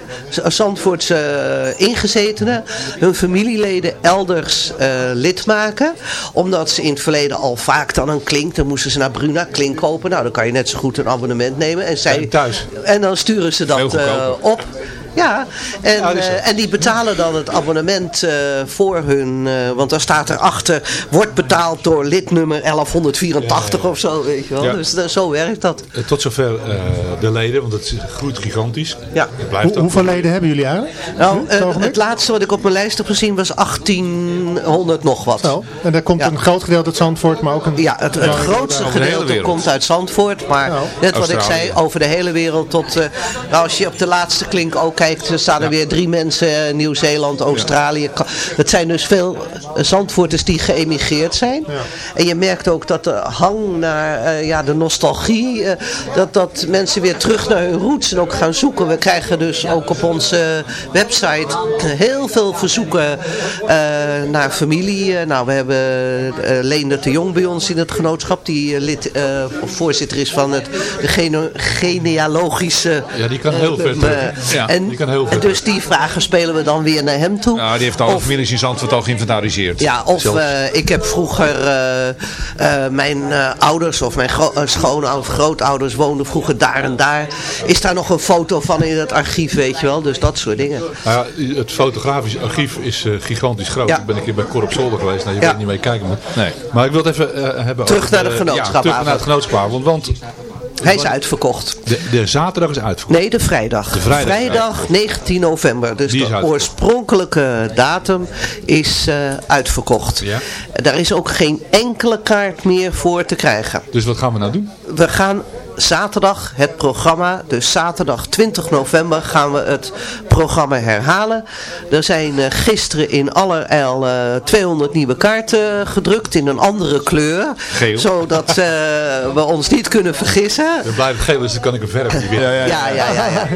Zandvoortse eh, ingezetenen, hun familieleden elders eh, lid maken. Omdat ze in het verleden al vaak dan een klink, dan moesten ze naar Bruna klink kopen. Nou, dan kan je net zo goed een abonnement nemen. En, zij, En thuis. en dan sturen ze dat eh, op. Ja, en, zo. eh, en die betalen dan het abonnement eh, voor hun, eh, want daar staat erachter, wordt betaald door lidnummer 1184 of zo, weet je wel. Ja. Dus zo werkt dat. Tot zover eh, de leden, want het groeit gigantisch. Ja. Het blijft Hoe, ook. hoeveel leden hebben jullie eigenlijk? Nou, het laatste wat ik op mijn lijst heb gezien was 1800 nog wat. Zo. En daar komt Ja. een groot gedeelte uit Zandvoort, maar ook een... Ja, het, het grootste gedeelte komt uit Zandvoort. Maar Nou, net wat ik zei, over de hele wereld tot... eh, nou, als je op de laatste klink ook kijkt, er staan er weer drie mensen. eh, Nieuw-Zeeland, Australië. Het zijn dus veel eh, Zandvoorters die geëmigreerd zijn. En je merkt ook dat de hang naar eh, ja, de nostalgie... dat, dat mensen weer terug naar hun roots en ook gaan zoeken. We krijgen dus ook op onze website heel veel verzoeken naar familie. Nou, we hebben eh Leendert de Jong bij ons in het genootschap. Die lid, of voorzitter is van het, de gene- genealogische... Ja, die kan heel eh, Ja, en, kan heel dus die vragen spelen we dan weer naar hem toe. Ja, die heeft alle Of- families in Zandvoort al geïnventariseerd. ja, of eh, ik heb vroeger eh, eh, mijn eh, ouders of mijn gro- schoonouders, grootouders woonden vroeger daar en daar. Is daar nog een foto van in het archief, weet je wel? Dus dat soort dingen. Nou ja, het fotografisch archief is eh, gigantisch groot. Ja. Ik ben een keer bij Corp Zolder geweest. Nou, je Ja. weet niet je kijken moet. Nee. Maar ik wil het even hebben Terug naar de genootschapavond. Ja, terug naar het genootschapavond. Want Hij is uitverkocht. de, de zaterdag is uitverkocht. Nee, de vrijdag. De vrijdag. 19 november. Dus de oorspronkelijke datum is eh, uitverkocht. Ja. Daar is ook geen enkele kaart meer voor te krijgen. Dus wat gaan we nou doen? We gaan zaterdag het programma, dus zaterdag 20 november gaan we het programma herhalen. Er zijn eh, gisteren in allerijl eh 200 nieuwe kaarten gedrukt in een andere kleur. Geel. Zodat eh, we ons niet kunnen vergissen. We blijven geel, dus dan kan ik een verf niet. Ja, ja, ja. ja.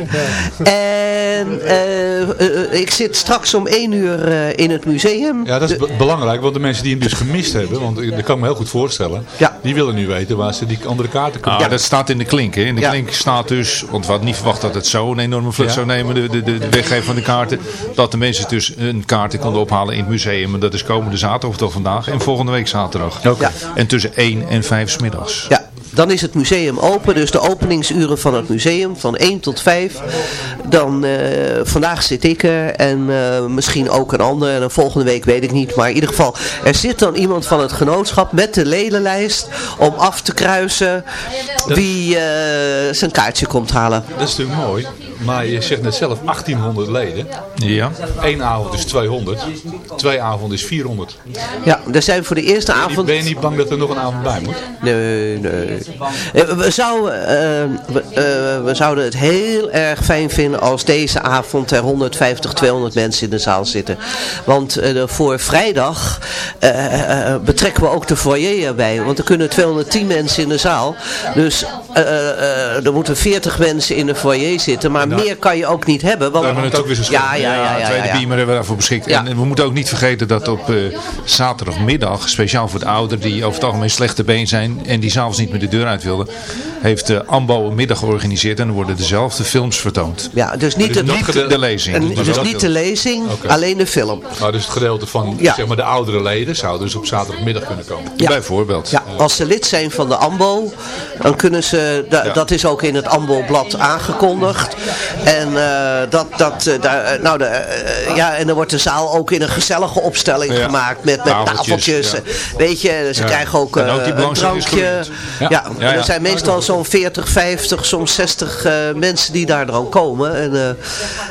En eh, ik zit straks om 1 uur eh, in het museum. Ja, dat is be- belangrijk, want de mensen die hem dus gemist hebben, want ik- dat kan ik me heel goed voorstellen, Ja. die willen nu weten waar ze die andere kaarten kunnen Ah, dat staat in de klink. Hè. In de Ja. klink staat dus, want we hadden niet verwacht dat het zo'n enorme vlucht Ja. zou nemen, de, de, weggeven van de kaarten. Dat de mensen dus een kaarten konden ophalen in het museum. En dat is komende zaterdag, of toch vandaag, en volgende week zaterdag. Oké. Ja. En tussen 1 en 5 's middags. Ja, dan is het museum open, dus de openingsuren van het museum van 1 tot 5. Dan, eh, vandaag zit ik er en eh, misschien ook een ander en dan volgende week weet ik niet. Maar in ieder geval, er zit dan iemand van het genootschap met de ledenlijst om af te kruisen wie eh, zijn kaartje komt halen. Dat is natuurlijk mooi. Maar je zegt net zelf 1800 leden. Ja. Eén avond is 200. Twee avonden is 400. Ja, er zijn voor de eerste Ben je, niet, avond... ben je niet bang dat er nog een avond bij moet? Nee, nee. Eh, We zouden, eh, we, eh, we zouden het heel erg fijn vinden als deze avond er 150, 200 mensen in de zaal zitten. Want eh, voor vrijdag betrekken we ook de foyer erbij. Want er kunnen 210 mensen in de zaal. Dus eh, eh, er moeten 40 mensen in de foyer zitten. Maar meer kan je ook niet hebben. Want, We hebben het ook weer zo ja, ja, ja, ja, tweede beamer hebben we daarvoor beschikt. En we moeten ook niet vergeten dat op eh, zaterdagmiddag, speciaal voor de ouderen die over het algemeen slechte been zijn en die s'avonds niet meer de deur uit wilden, heeft eh, AMBO een middag georganiseerd en er worden dezelfde films vertoond. Ja, dus niet, Dus de, niet de- de lezing. en- Dus dus niet de lezing, Oké. alleen de film. Dus het gedeelte van zeg maar, de oudere leden zou dus op zaterdagmiddag kunnen komen. Bijvoorbeeld. Ja, als ze lid zijn van de AMBO, dan kunnen ze, da- dat is ook in het AMBO-blad aangekondigd. En eh, dat, dat, eh, daar, eh, nou, de, ja, en dan wordt de zaal ook in een gezellige opstelling Ja. gemaakt met, met Tafeltjes, tafeltjes. ja. Weet je, ze Ja. krijgen ook, ook eh, die een drankje. Ja. Ja. Ja, ja. er zijn meestal zo'n 40, 50, soms 60 eh, mensen die daar dan komen. En, eh,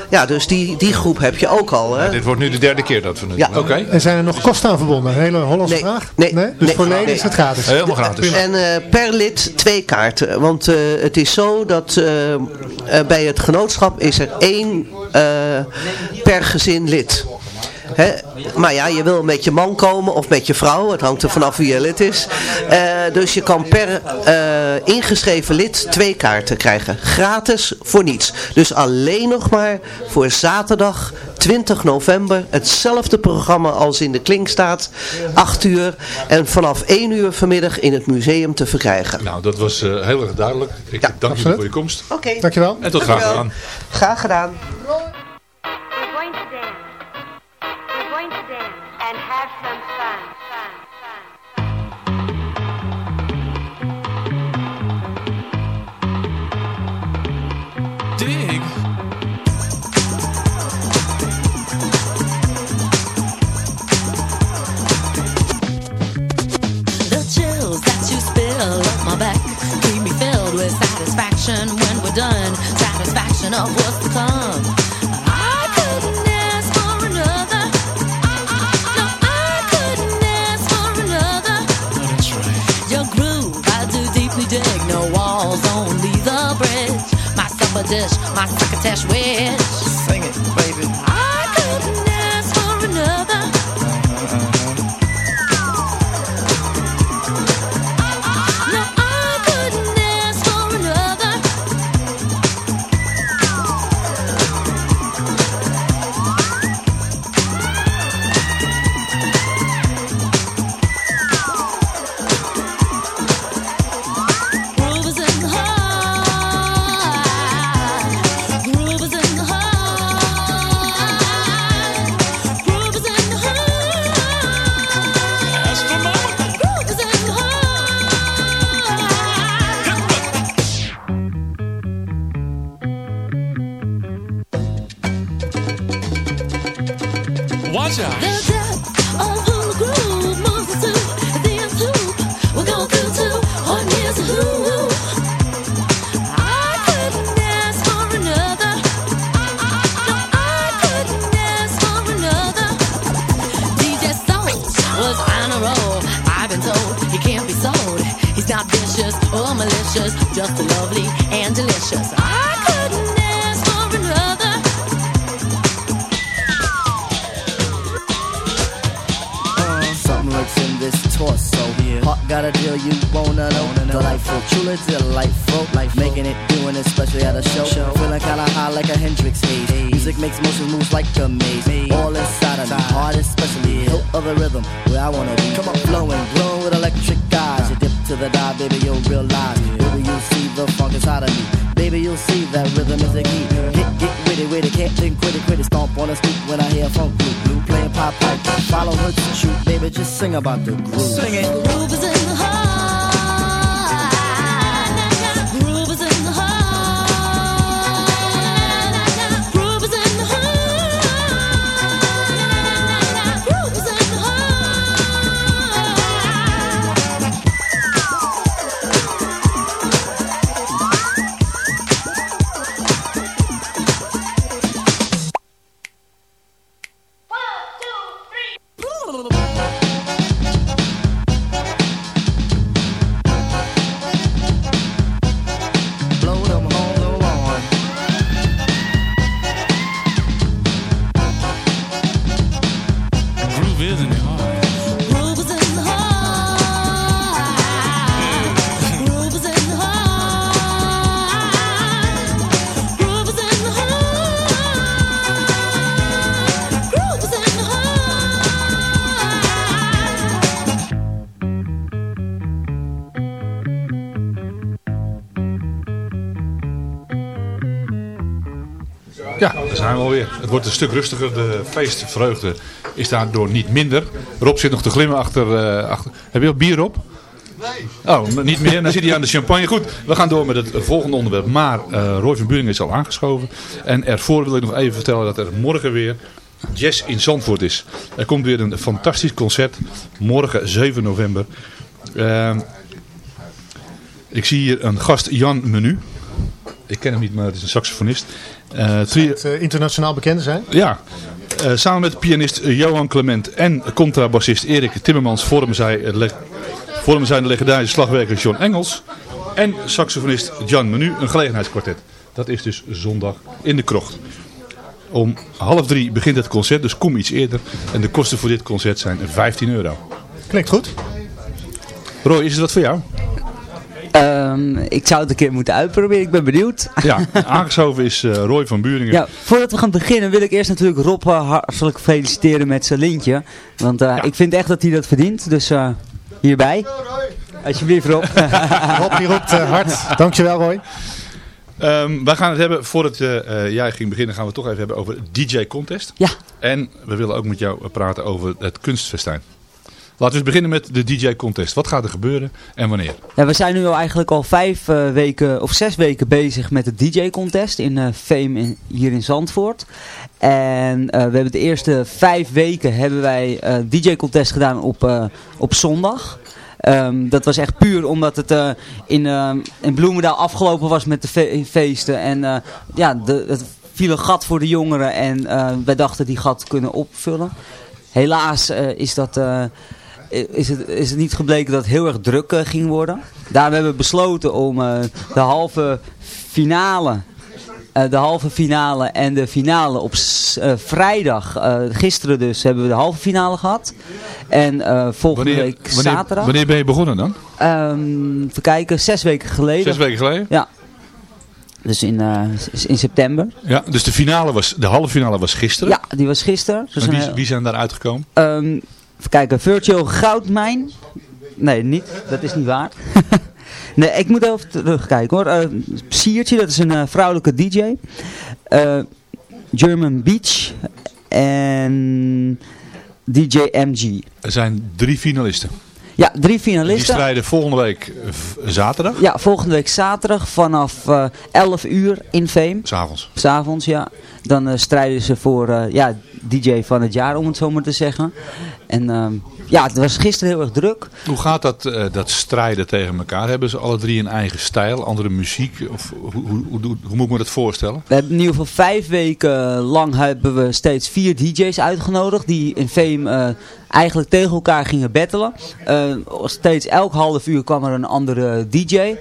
ja, dus die, die groep heb je ook al. Hè? Dit wordt nu de derde keer dat we het Ja. doen. Oké. En zijn er nog kosten aan verbonden? Een hele Hollandse Nee. vraag? Nee. Dus Nee. voor leden Nee. is het gratis? Helemaal gratis. En eh, per lid twee kaarten. Want eh, het is zo dat eh, eh, bij het genootschap is er één eh, per gezin lid. Hè? Maar ja, je wil met je man komen of met je vrouw. Het hangt er vanaf wie je lid is. Eh, dus je kan per eh, ingeschreven lid twee kaarten krijgen. Gratis voor niets. Dus alleen nog maar voor zaterdag 20 november. Hetzelfde programma als in de klink staat. 8 uur. En vanaf 1 uur vanmiddag in het museum te verkrijgen. Nou, dat was eh, heel erg duidelijk. Ik dank jullie absoluut. voor je komst. Oké. Dankjewel. En tot Dankjewel. graag gedaan. Graag gedaan. Satisfaction when we're done. Satisfaction of what's to come. I couldn't ask for another. No, I couldn't ask for another. Your groove, I do deeply dig. No walls, only the bridge. My supper dish, my wish. Or malicious, just lovely and delicious. I couldn't ask for another. Uh, something lurks in this torso. Heart got a deal you wanna know. Delightful, truly delightful. Life making it, doing it, especially at a show. Feeling kinda high like a Hendrix haze. Music makes motion moves like a maze. All inside of me, heart especially. Hilt of the rhythm, where I wanna be. Come on, flowing, glowing with electric eyes. You dip to the dive, baby, you'll realize. Baby, you'll see the funk inside of me. Baby, you'll see that rhythm is the key. Get, get witty, witty, can't think, quit it, quit it. Stomp on the street when I hear funk blue. Blue playing pop pipe. Follow her to shoot, baby, just sing about the groove. Sing it. Groove is in the heart. Ja, daar zijn we alweer. Het wordt een stuk rustiger. De feestvreugde is daardoor niet minder. Rob zit nog te glimmen achter... eh, achter. Heb je al bier op? Nee. Oh, niet meer. Dan zit hij aan de champagne. Goed, we gaan door met het volgende onderwerp. Maar eh, Roy van Buringen is al aangeschoven. En ervoor wil ik nog even vertellen dat er morgen weer jazz in Zandvoort is. Er komt weer een fantastisch concert. Morgen 7 november. Ehm, ik zie hier een gast Jan Menu. Ik ken hem niet, maar het is een saxofonist. Eh, internationaal bekende zijn. ja, Eh, samen met pianist Johan Clement en contrabassist Erik Timmermans vormen zij, vormen zij de legendarische slagwerker John Engels en saxofonist Jan Menu een gelegenheidskwartet. Dat is dus zondag in de krocht. Om half drie begint het concert, dus kom iets eerder. En de kosten voor dit concert zijn 15 euro. Klinkt goed. Roy, is het wat voor jou? Ehm, ik zou het een keer moeten uitproberen, ik ben benieuwd. Ja, aangeschoven is eh, Roy van Buringen. Ja, voordat we gaan beginnen wil ik eerst natuurlijk Rob eh, hartelijk feliciteren met zijn lintje. Want eh, ik vind echt dat hij dat verdient, dus eh, hierbij. Alsjeblieft Rob. Rob, die roept hard. Dankjewel Roy. Ehm, wij gaan het hebben, voordat jij ging beginnen, gaan we het toch even hebben over DJ Contest. Ja. En we willen ook met jou praten over het kunstfestijn. Laten we beginnen met de DJ Contest. Wat gaat er gebeuren en wanneer? We zijn nu al eigenlijk al vijf eh, weken of zes weken bezig met de DJ-contest in eh Fame hier in Zandvoort. En eh, we hebben de eerste vijf weken hebben wij eh DJ-contest gedaan op, op zondag. Ehm, dat was echt puur omdat het in, in Bloemendaal afgelopen was met de fe- feesten. En ja, de, het viel een gat voor de jongeren en wij dachten die gat kunnen opvullen. Helaas is dat... is het, is het niet gebleken dat het heel erg druk eh, ging worden. Daarom hebben we besloten om eh, de halve finale, eh, de halve finale en de finale op vrijdag, gisteren dus, hebben we de halve finale gehad. En volgende Wanneer, week wanneer, zaterdag. wanneer ben je begonnen dan? Ehm, even kijken, zes weken geleden. Zes weken geleden? Ja. Dus in, in september. Ja, dus de finale was, de halve finale was gisteren. Ja, die was gisteren. Dus wie, wie zijn daar uitgekomen? Ehm, even kijken, Virtual Goudmijn. Nee, niet. Dat is niet waar. nee, ik moet even terugkijken hoor. Eh Siertje, dat is een eh, vrouwelijke DJ. Eh, German Beach. En DJ MG. Er zijn drie finalisten. Ja, drie Die finalisten. strijden volgende week zaterdag. Ja, volgende week zaterdag vanaf eh 11 uur in Fame. S'avonds. S'avonds, ja. Dan eh, strijden ze voor eh, ja, DJ van het jaar, om het zo maar te zeggen. En ehm, ja, het was gisteren heel erg druk. Hoe gaat dat, eh, dat strijden tegen elkaar? Hebben ze alle drie een eigen stijl, andere muziek? Of hoe, hoe, hoe, hoe moet ik me dat voorstellen? We hebben in ieder geval vijf weken lang hebben we steeds vier DJ's uitgenodigd. Die in Fame eigenlijk tegen elkaar gingen battelen. Eh, steeds elk half uur kwam er een andere DJ.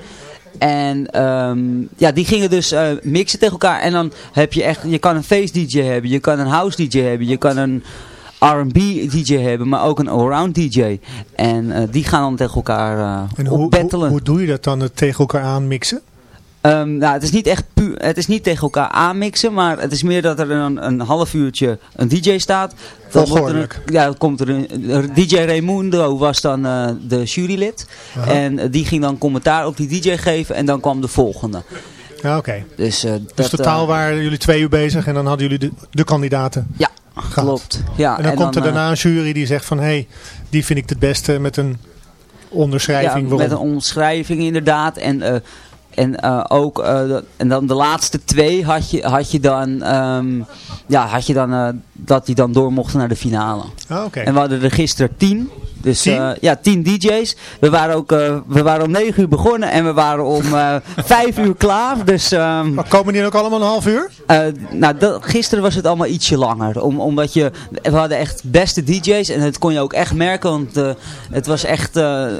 En ehm, ja, die gingen dus eh, mixen tegen elkaar. En dan heb je echt, je kan een face DJ hebben, je kan een house DJ hebben, je kan een R&B DJ hebben, maar ook een allround DJ. En eh, die gaan dan tegen elkaar eh En hoe, hoe, hoe doe je dat dan, het tegen elkaar aanmixen? Ehm, nou, het is niet echt puur, het is niet tegen elkaar aanmixen, maar het is meer dat er een, een half uurtje een DJ staat. Dan wordt er een, ja, dan komt er een, DJ Raimundo was dan eh, de jurylid. En eh, die ging dan commentaar op die DJ geven en dan kwam de volgende. Ja, oké. Dus, eh, Dus totaal waren jullie twee uur bezig en dan hadden jullie de, de kandidaten. Ja, gehad. klopt. Ja, en dan komt er daarna een jury die zegt van, hé, hey, die vind ik het beste met een onderschrijving. Ja, met een waarom. omschrijving inderdaad. En, en eh, ook, eh, en dan de laatste twee had je, had je dan, ehm, ja, had je dan eh, dat die dan door mochten naar de finale. Oké. En we hadden er gisteren tien. Dus Tien? ja, tien DJ's. We waren ook, we waren om negen uur begonnen en we waren om vijf uur klaar. Dus, ehm, Maar komen die ook allemaal een half uur? nou, dat, gisteren was het allemaal ietsje langer. Om, omdat je, we hadden echt beste DJ's en dat kon je ook echt merken. Want het was echt,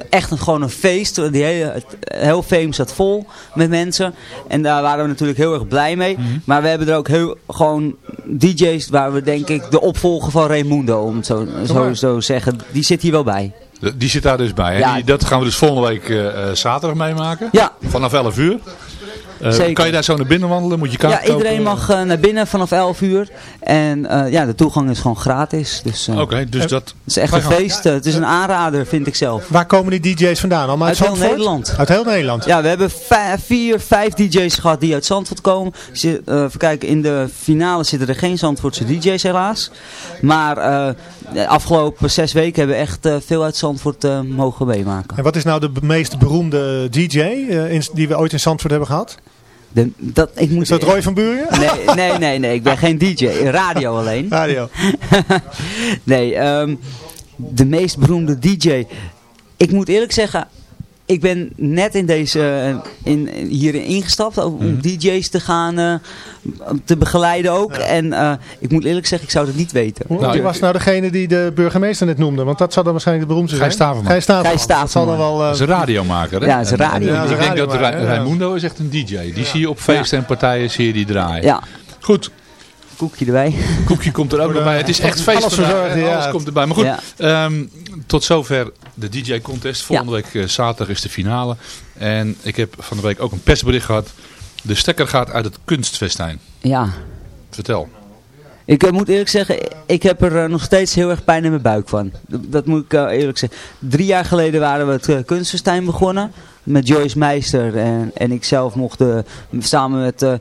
echt een, gewoon een feest. Die hele, het, heel Fame zat vol met mensen. En daar waren we natuurlijk heel erg blij mee. Maar we hebben er ook heel, gewoon DJ's waar we denk ik de opvolger van Raimundo, om het zo, zo, zo zeggen, die zit hier wel bij. Die zit daar dus bij. Hè? Ja. Die, dat gaan we dus volgende week eh, eh, zaterdag meemaken. Ja. Vanaf 11 uur. Eh, Zeker. kan je daar zo naar binnen wandelen? Moet je kaart Ja, iedereen kopen? mag eh, naar binnen vanaf 11 uur. En eh, ja, de toegang is gewoon gratis. Dus, eh, Oké, dus dat... Het is echt een feest. het is een aanrader, vind ik zelf. Waar komen die DJ's vandaan? Allemaal uit, Uit heel? Nederland. Uit heel Nederland. Ja, we hebben vier, vijf DJ's gehad die uit Zandvoort komen. Zit- eh, even kijken, in de finale zitten er geen Zandvoortse DJ's helaas. Maar eh, de afgelopen zes weken hebben we echt veel uit Zandvoort eh, mogen meemaken. En wat is nou de meest beroemde DJ eh, in- die we ooit in Zandvoort hebben gehad? De, dat, ik moet, Is dat Roy van Buren? Nee, nee, nee, nee, ik ben geen DJ. Radio alleen. Radio. nee, ehm, de meest beroemde DJ. Ik moet eerlijk zeggen, ik ben net in deze, in, hierin ingestapt om om DJ's te gaan eh, te begeleiden ook. En eh, ik moet eerlijk zeggen, ik zou het niet weten. Hoe wie was nou degene die de burgemeester net noemde? Want dat zal dan waarschijnlijk de beroemdste zijn. Gijs Staverman. Gijs. Dat zal dan wel... Dat is een radiomaker, hè? Ja, dat is een En- en- radio- Ja, ik denk dat radiomaker, Ra- ja. Raimundo is echt een DJ. Die zie je op feesten en partijen zie je die draaien. Ja. Goed, Koekje erbij. Koekje komt er ook nog bij. Het is echt feest Alles vandaag, ja. Alles komt erbij. Maar goed, Ja. ehm, tot zover de DJ contest. Volgende week eh, zaterdag is de finale. En ik heb van de week ook een persbericht gehad. De stekker gaat uit het kunstfestijn. Ja. Vertel. Ik eh, moet eerlijk zeggen, ik heb er eh, nog steeds heel erg pijn in mijn buik van. Dat, moet ik eerlijk zeggen. Drie jaar geleden waren we het Kunstenstein begonnen. Met Joyce Meister en, en ik zelf mochten samen met eh,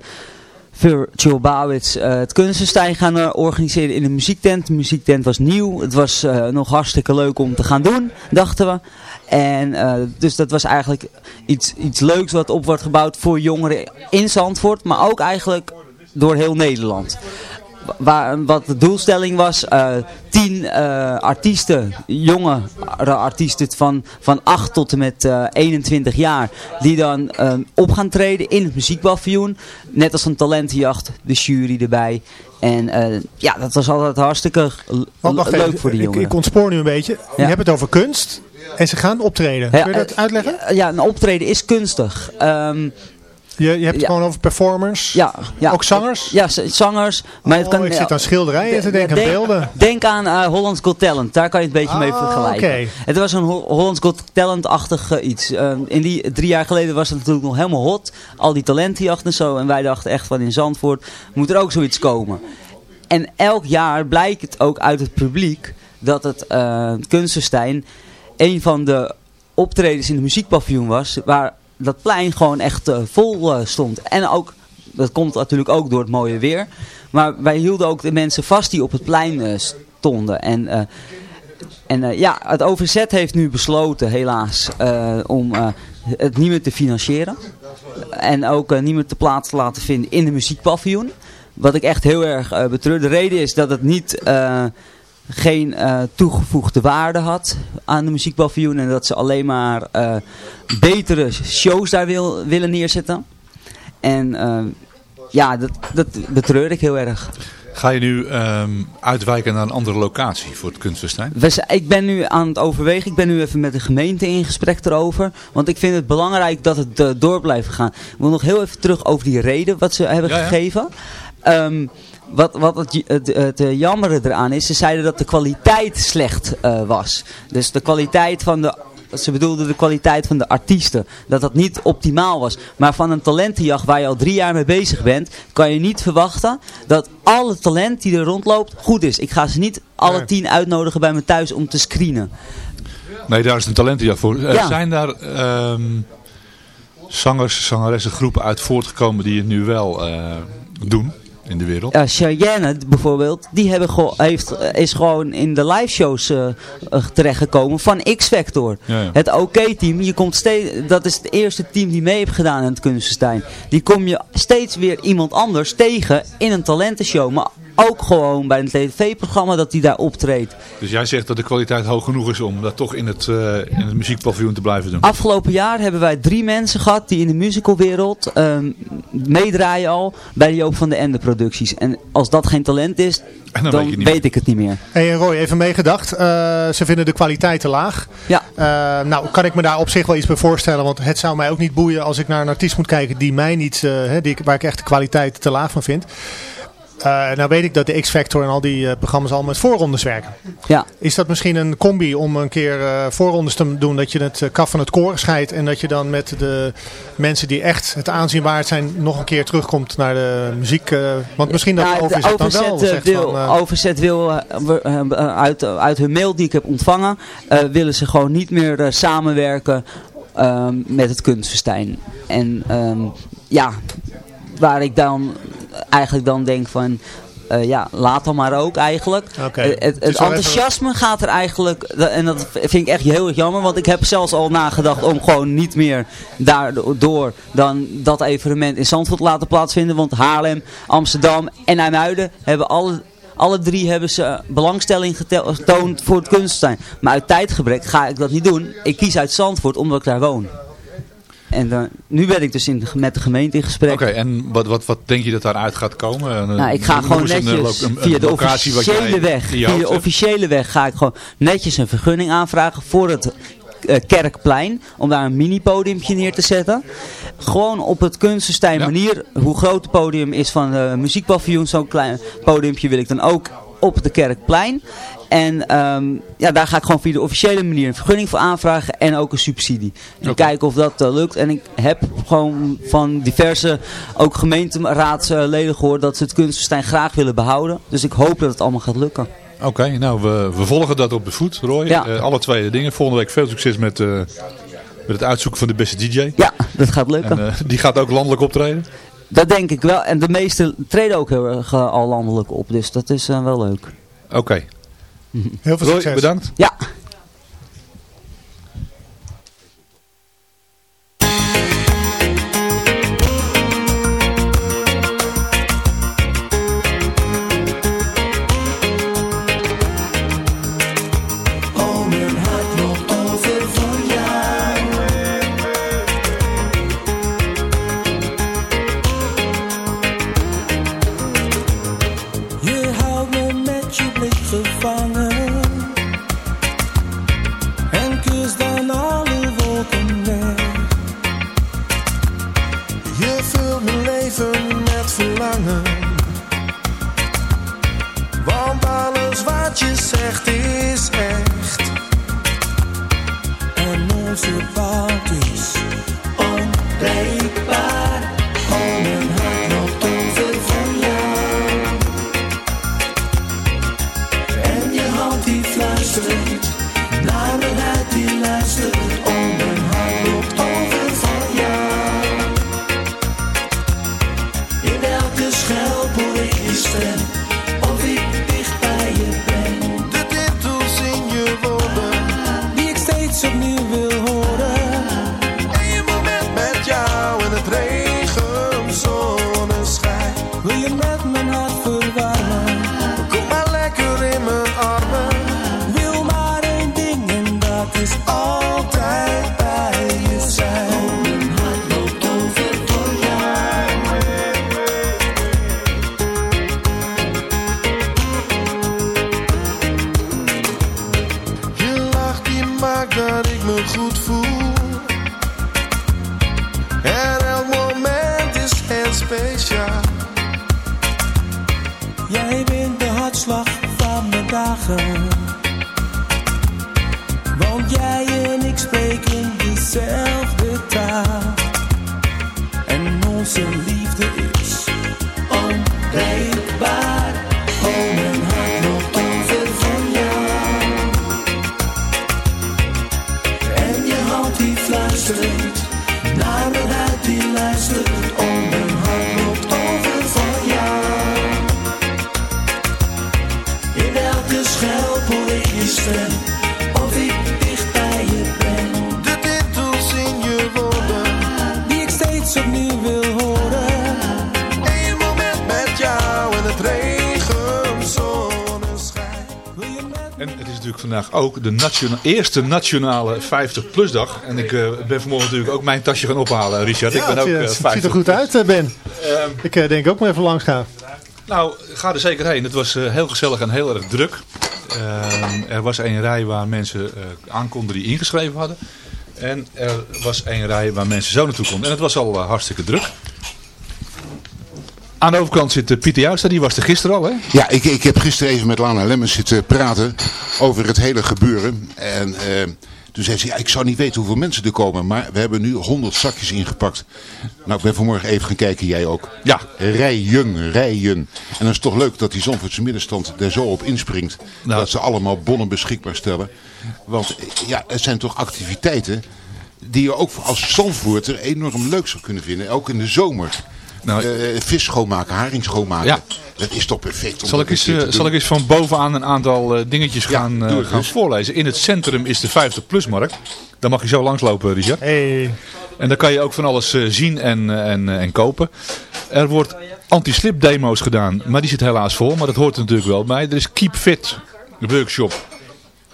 Virtual Bowits eh, het Kunstenstein gaan eh, organiseren in een muziektent. De muziektent was nieuw. Het was eh, nog hartstikke leuk om te gaan doen, dachten we. En dus dat was eigenlijk iets, iets leuks wat op wordt gebouwd voor jongeren in Zandvoort. Maar ook eigenlijk door heel Nederland waar, wat de doelstelling was, eh, tien eh, artiesten, jonge artiesten van, van 8 tot en met eh, 21 jaar, die dan op gaan treden in het muziekpaviljoen. Net als een talentenjacht, de jury erbij. En ja, dat was altijd hartstikke leuk even, voor de ik, jongeren. ik ontspoor nu een beetje. Je hebt het over kunst en ze gaan optreden. Kun je dat uitleggen? Ja, een optreden is kunstig. Ehm, Je, je hebt het gewoon over performers. ja, ja. Ook zangers? Ja, zangers. Maar het Oh, kan, ik zit aan schilderijen te de- denken, denk- beelden. Denk aan uh, Holland's Got Talent. Daar kan je het een beetje mee Ah, vergelijken. Het was een Ho- Holland's Got Talent-achtig eh, iets. Uh, in die drie jaar geleden was het natuurlijk nog helemaal hot. Al die talentenjachten en zo. En wij dachten echt van in Zandvoort moet er ook zoiets komen. En elk jaar blijkt het ook uit het publiek dat het uh, Kunstenstein een van de optredens in de muziekpaviljoen was. Waar dat plein gewoon echt uh, vol uh, stond. En ook, dat komt natuurlijk ook door het mooie weer. Maar wij hielden ook de mensen vast die op het plein uh, stonden. En, en ja, het OVZ heeft nu besloten helaas om het niet meer te financieren. En ook niet meer te plaats te laten vinden in de muziekpaviljoen. Wat ik echt heel erg betreur. De reden is dat het niet geen uh, toegevoegde waarde had aan de muziekpaviljoen. En dat ze alleen maar uh, betere shows daar wil, willen neerzetten. En uh, ja, dat, dat betreur ik heel erg. Ga je nu um, uitwijken naar een andere locatie voor het kunstfestijn? Ik ben nu aan het overwegen. Ik ben nu even met de gemeente in gesprek erover. Want ik vind het belangrijk dat het door blijft gaan. Ik wil nog heel even terug over die reden wat ze hebben ja, gegeven. Um, wat, wat het, het, het, het jammere eraan is, ze zeiden dat de kwaliteit slecht uh, was. Dus de kwaliteit van de, ze bedoelden de kwaliteit van de artiesten, dat dat niet optimaal was. Maar van een talentenjacht waar je al drie jaar mee bezig bent, kan je niet verwachten dat alle talent die er rondloopt goed is. Ik ga ze niet alle tien uitnodigen bij me thuis om te screenen. Nee, daar is een talentenjacht voor. Ja. Zijn daar um, zangers, zangeressen, groepen uit voortgekomen die het nu wel uh, doen? In de wereld? Ja, Cheyenne bijvoorbeeld, die hebben heeft, is gewoon in de live shows uh, terechtgekomen van X-Factor. Ja, ja. Het OK-team, je komt steeds, dat is het eerste team die mee heeft gedaan aan het Kunstenstein. Die kom je steeds weer iemand anders tegen in een talentenshow, maar ook gewoon bij een tv-programma dat die daar optreedt. Dus jij zegt dat de kwaliteit hoog genoeg is om dat toch in het, uh, in het muziekpaviljoen te blijven doen? Afgelopen jaar hebben wij drie mensen gehad die in de musicalwereld um, meedraaien al bij de Joop van de Ende producties. En als dat geen talent is, dan, dan weet, weet ik het niet meer. Hey Roy, even meegedacht. Uh, ze vinden de kwaliteit te laag. Ja. Uh, nou, kan ik me daar op zich wel iets bij voorstellen. Want het zou mij ook niet boeien als ik naar een artiest moet kijken die mij niet, uh, die, waar ik echt de kwaliteit te laag van vind. Eh, nou weet ik dat de X-Factor en al die eh, programma's al met voorrondes werken. Ja. Is dat misschien een combi om een keer eh, voorrondes te doen, dat je het uh, kaf van het koren scheidt en dat je dan met de mensen die echt het aanzien waard zijn nog een keer terugkomt naar de muziek? Uh, want misschien dat overzet dan wel overzet, zegt wil, van... overzet wil uit, uit hun mail die ik heb ontvangen, willen ze gewoon niet meer samenwerken met het kunstfestijn. En ehm, ja, waar ik dan eigenlijk dan denk van... eh, ja, laat dan maar ook eigenlijk. Eh, het het wel even- enthousiasme gaat er eigenlijk, en dat vind ik echt heel erg jammer, want ik heb zelfs al nagedacht om gewoon niet meer daardoor dan dat evenement in Zandvoort te laten plaatsvinden. Want Haarlem, Amsterdam en IJmuiden hebben alle, alle drie hebben ze belangstelling getoond voor het kunstfestijn. Maar uit tijdgebrek ga ik dat niet doen. Ik kies uit Zandvoort omdat ik daar woon. En eh, nu ben ik dus in, met de gemeente in gesprek. Oké, en wat, wat, wat denk je dat daaruit gaat komen? Nou, ik ga gewoon netjes lo- een- een via de officiële weg, via de officiële weg ga ik gewoon netjes een vergunning aanvragen voor het eh, Kerkplein. Om daar een mini-podiumpje neer te zetten. Gewoon op het kunstenstijn manier. Hoe groot het podium is van de muziekpaviljoen, zo'n klein podiumpje wil ik dan ook op de Kerkplein. En ehm, ja, daar ga ik gewoon via de officiële manier een vergunning voor aanvragen en ook een subsidie. En kijken of dat eh, lukt. En ik heb gewoon van diverse ook gemeenteraadsleden gehoord dat ze het kunstenstijn graag willen behouden. Dus ik hoop dat het allemaal gaat lukken. Oké, nou we, we volgen dat op de voet, Roy. Ja. Eh, alle twee de dingen. Volgende week veel succes met, eh, met het uitzoeken van de beste DJ. Ja, dat gaat lukken. En, die gaat ook landelijk optreden. Dat denk ik wel. En de meeste treden ook heel erg eh, al landelijk op. Dus dat is eh, wel leuk. Oké. Heel veel Roy, succes. bedankt. Ja. Eerste nationale 50-plus dag. En ik eh, ben vanmorgen natuurlijk ook mijn tasje gaan ophalen, Richard. ik Ja, ben ook het, eh, eh, 50. ziet er goed uit, Ben. ik eh, denk ook maar even langs gaan. Nou, ga er zeker heen. Het was heel gezellig en heel erg druk. Ehm, er was een rij waar mensen aankonden die ingeschreven hadden. En er was een rij waar mensen zo naartoe konden. En het was al hartstikke druk. Aan de overkant zit eh, Pieter Jouwstra, die was er gisteren al hè? Ja, ik, ik heb gisteren even met Lana Lemmens zitten praten over het hele gebeuren. En eh, toen zei ze, ja, ik zou niet weten hoeveel mensen er komen, maar we hebben nu 100 zakjes ingepakt. Nou, ik ben vanmorgen even gaan kijken, jij ook. Ja. Rijen. En dan is het toch leuk dat die Zandvoortse middenstand daar zo op inspringt. Nou. Dat ze allemaal bonnen beschikbaar stellen. Want ja, het zijn toch activiteiten die je ook als Zandvoorter enorm leuk zou kunnen vinden. Ook in de zomer. Nou, Eh, vis schoonmaken, haring schoonmaken. Ja. Dat is toch perfect. om Zal ik, eens, eh, zal ik eens van bovenaan een aantal eh, dingetjes gaan, eh, gaan eens. voorlezen. In het centrum is de 50-plus-markt. Daar mag je zo langslopen, Richard. Hey. En daar kan je ook van alles eh, zien en, eh, en, eh, en kopen. Er wordt anti-slip demo's gedaan, maar die zit helaas vol. Maar dat hoort er natuurlijk wel bij. Er is Keep Fit, de workshop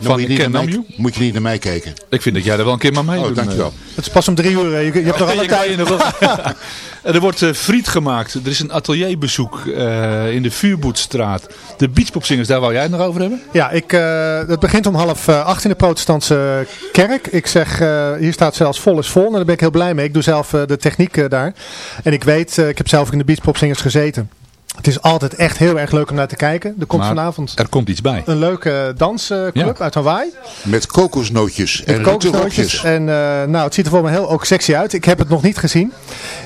van moet, je niet mij, moet je niet naar mij kijken. Ik vind dat jij er wel een keer maar mee Oh, doet. dankjewel. Het is pas om drie uur. hè. Je, je hebt nog alle tijd. er wordt eh, friet gemaakt. Er is een atelierbezoek eh, in de Vuurboetstraat. De beachpopzingers, daar wou jij het nog over hebben? Ja, ik, eh, het begint om half eh, acht in de protestantse kerk. Ik zeg, eh, hier staat zelfs vol is vol. En daar ben ik heel blij mee. Ik doe zelf eh, de techniek eh, daar. En ik weet, eh, ik heb zelf in de beachpopzingers gezeten. Het is altijd echt heel erg leuk om naar te kijken. Er komt Maar vanavond Er komt iets bij. een leuke dansclub Ja. uit Hawaii. Met kokosnootjes en Met kokosnootjes. En eh, nou, het ziet er voor me heel ook sexy uit. Ik heb het nog niet gezien.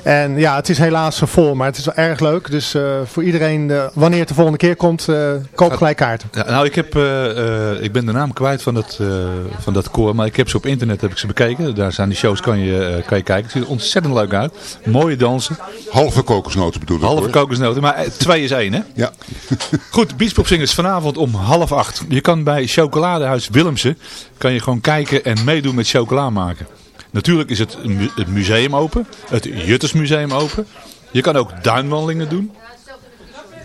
En ja, het is helaas vol, maar het is wel erg leuk. Dus eh, voor iedereen, eh, wanneer het de volgende keer komt, eh, koop gelijk kaarten. Ja, nou, ik, heb, eh, eh, ik ben de naam kwijt van dat, eh, van dat koor, maar ik heb ze op internet heb ik ze bekeken. Daar zijn die shows, kan je, kan je kijken. Het ziet er ontzettend leuk uit. Mooie dansen. Halve kokosnoten bedoel ik Halve hoor. kokosnoten, maar twee is één hè? Ja. Goed, Beachpopzingers vanavond om half acht. Je kan bij Chocoladehuis Willemsen kan je gewoon kijken en meedoen met chocola maken. Natuurlijk is het, mu- het museum open, het Juttersmuseum open. Je kan ook duinwandelingen doen.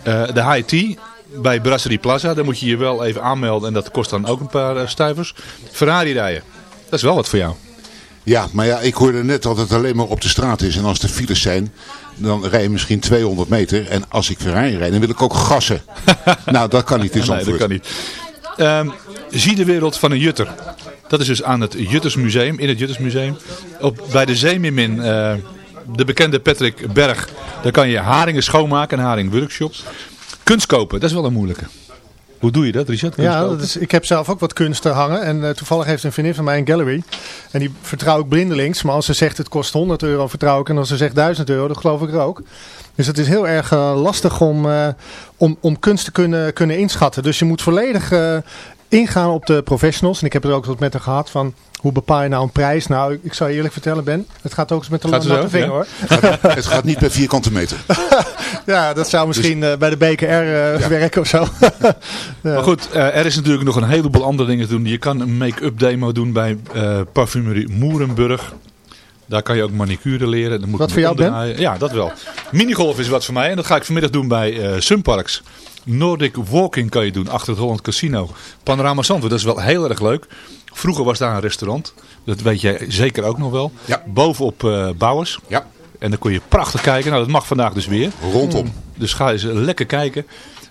Eh, de high tea bij Brasserie Plaza, daar moet je je wel even aanmelden en dat kost dan ook een paar eh, stuivers. Ferrari rijden, dat is wel wat voor jou. Ja, maar ja, ik hoorde net dat het alleen maar op de straat is. En als er files zijn, dan rij je misschien 200 meter. En als ik Ferrari rijd, dan wil ik ook gassen. nou, dat kan niet in Nee, dat Zandvoort. kan niet. Ehm, zie de wereld van een jutter. Dat is dus aan het Juttersmuseum, in het Juttersmuseum. Op, bij de Zeemermin, eh de bekende Patrick Berg, daar kan je haringen schoonmaken, een haringworkshop. Kunst kopen, dat is wel een moeilijke. Hoe doe je dat, Richard? Kunst Ja, dat is, ik heb zelf ook wat kunst eh, hangen. En eh, toevallig heeft een vriendin van mij een gallery. En die vertrouw ik blindelings. Maar als ze zegt het kost 100 euro, vertrouw ik. En als ze zegt 1000 euro, dan geloof ik er ook. Dus het is heel erg eh, lastig om, eh, om, om kunst te kunnen, kunnen inschatten. Dus je moet volledig ingaan op de professionals. En ik heb er ook wat met haar gehad van... Hoe bepaal je nou een prijs? Nou, ik, ik zou je eerlijk vertellen, Ben. Het gaat ook eens met de natte zo? vinger, Ja? hoor. Het gaat- het gaat niet per vierkante meter. ja, dat zou misschien eh, bij de BKR eh, werken of zo. Ja. Maar goed, eh, er is natuurlijk nog een heleboel andere dingen te doen. Je kan een make-up demo doen bij eh, parfumerie Moerenburg. Daar kan je ook manicure leren. Dan moet Wat je voor jou, Ben? Ja, dat wel. Minigolf is wat voor mij. En dat ga ik vanmiddag doen bij eh Sunparks. Nordic Walking kan je doen achter het Holland Casino. Panorama Zandvoort, dat is wel heel erg leuk. Vroeger was daar een restaurant. Dat weet jij zeker ook nog wel. Ja. Bovenop eh Bouwers. Ja, En dan kon je prachtig kijken. Nou, dat mag vandaag dus weer. rondom. Dus ga eens lekker kijken.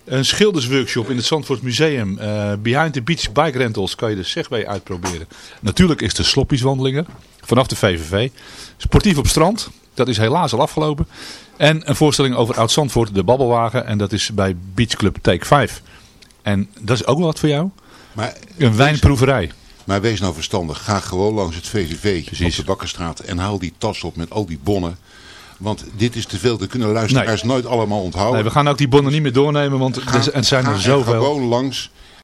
Een schildersworkshop in het Zandvoort Museum. eh, Behind the Beach Bike Rentals kan je de Segway uitproberen. Natuurlijk is de sloppieswandelingen vanaf de VVV. Sportief op strand. Dat is helaas al afgelopen. En een voorstelling over Oud-Zandvoort, de Babbelwagen. En dat is bij Beach Club Take 5. En dat is ook wel wat voor jou. Maar, Een wijnproeverij. maar wees nou verstandig. Ga gewoon langs het VVV op de Bakkerstraat en haal die tas op met al die bonnen. Want dit is te veel. Dat kunnen luisteraars nooit allemaal onthouden. Nee, we gaan ook die bonnen niet meer doornemen, want er, er zijn er Ga zoveel. gewoon langs.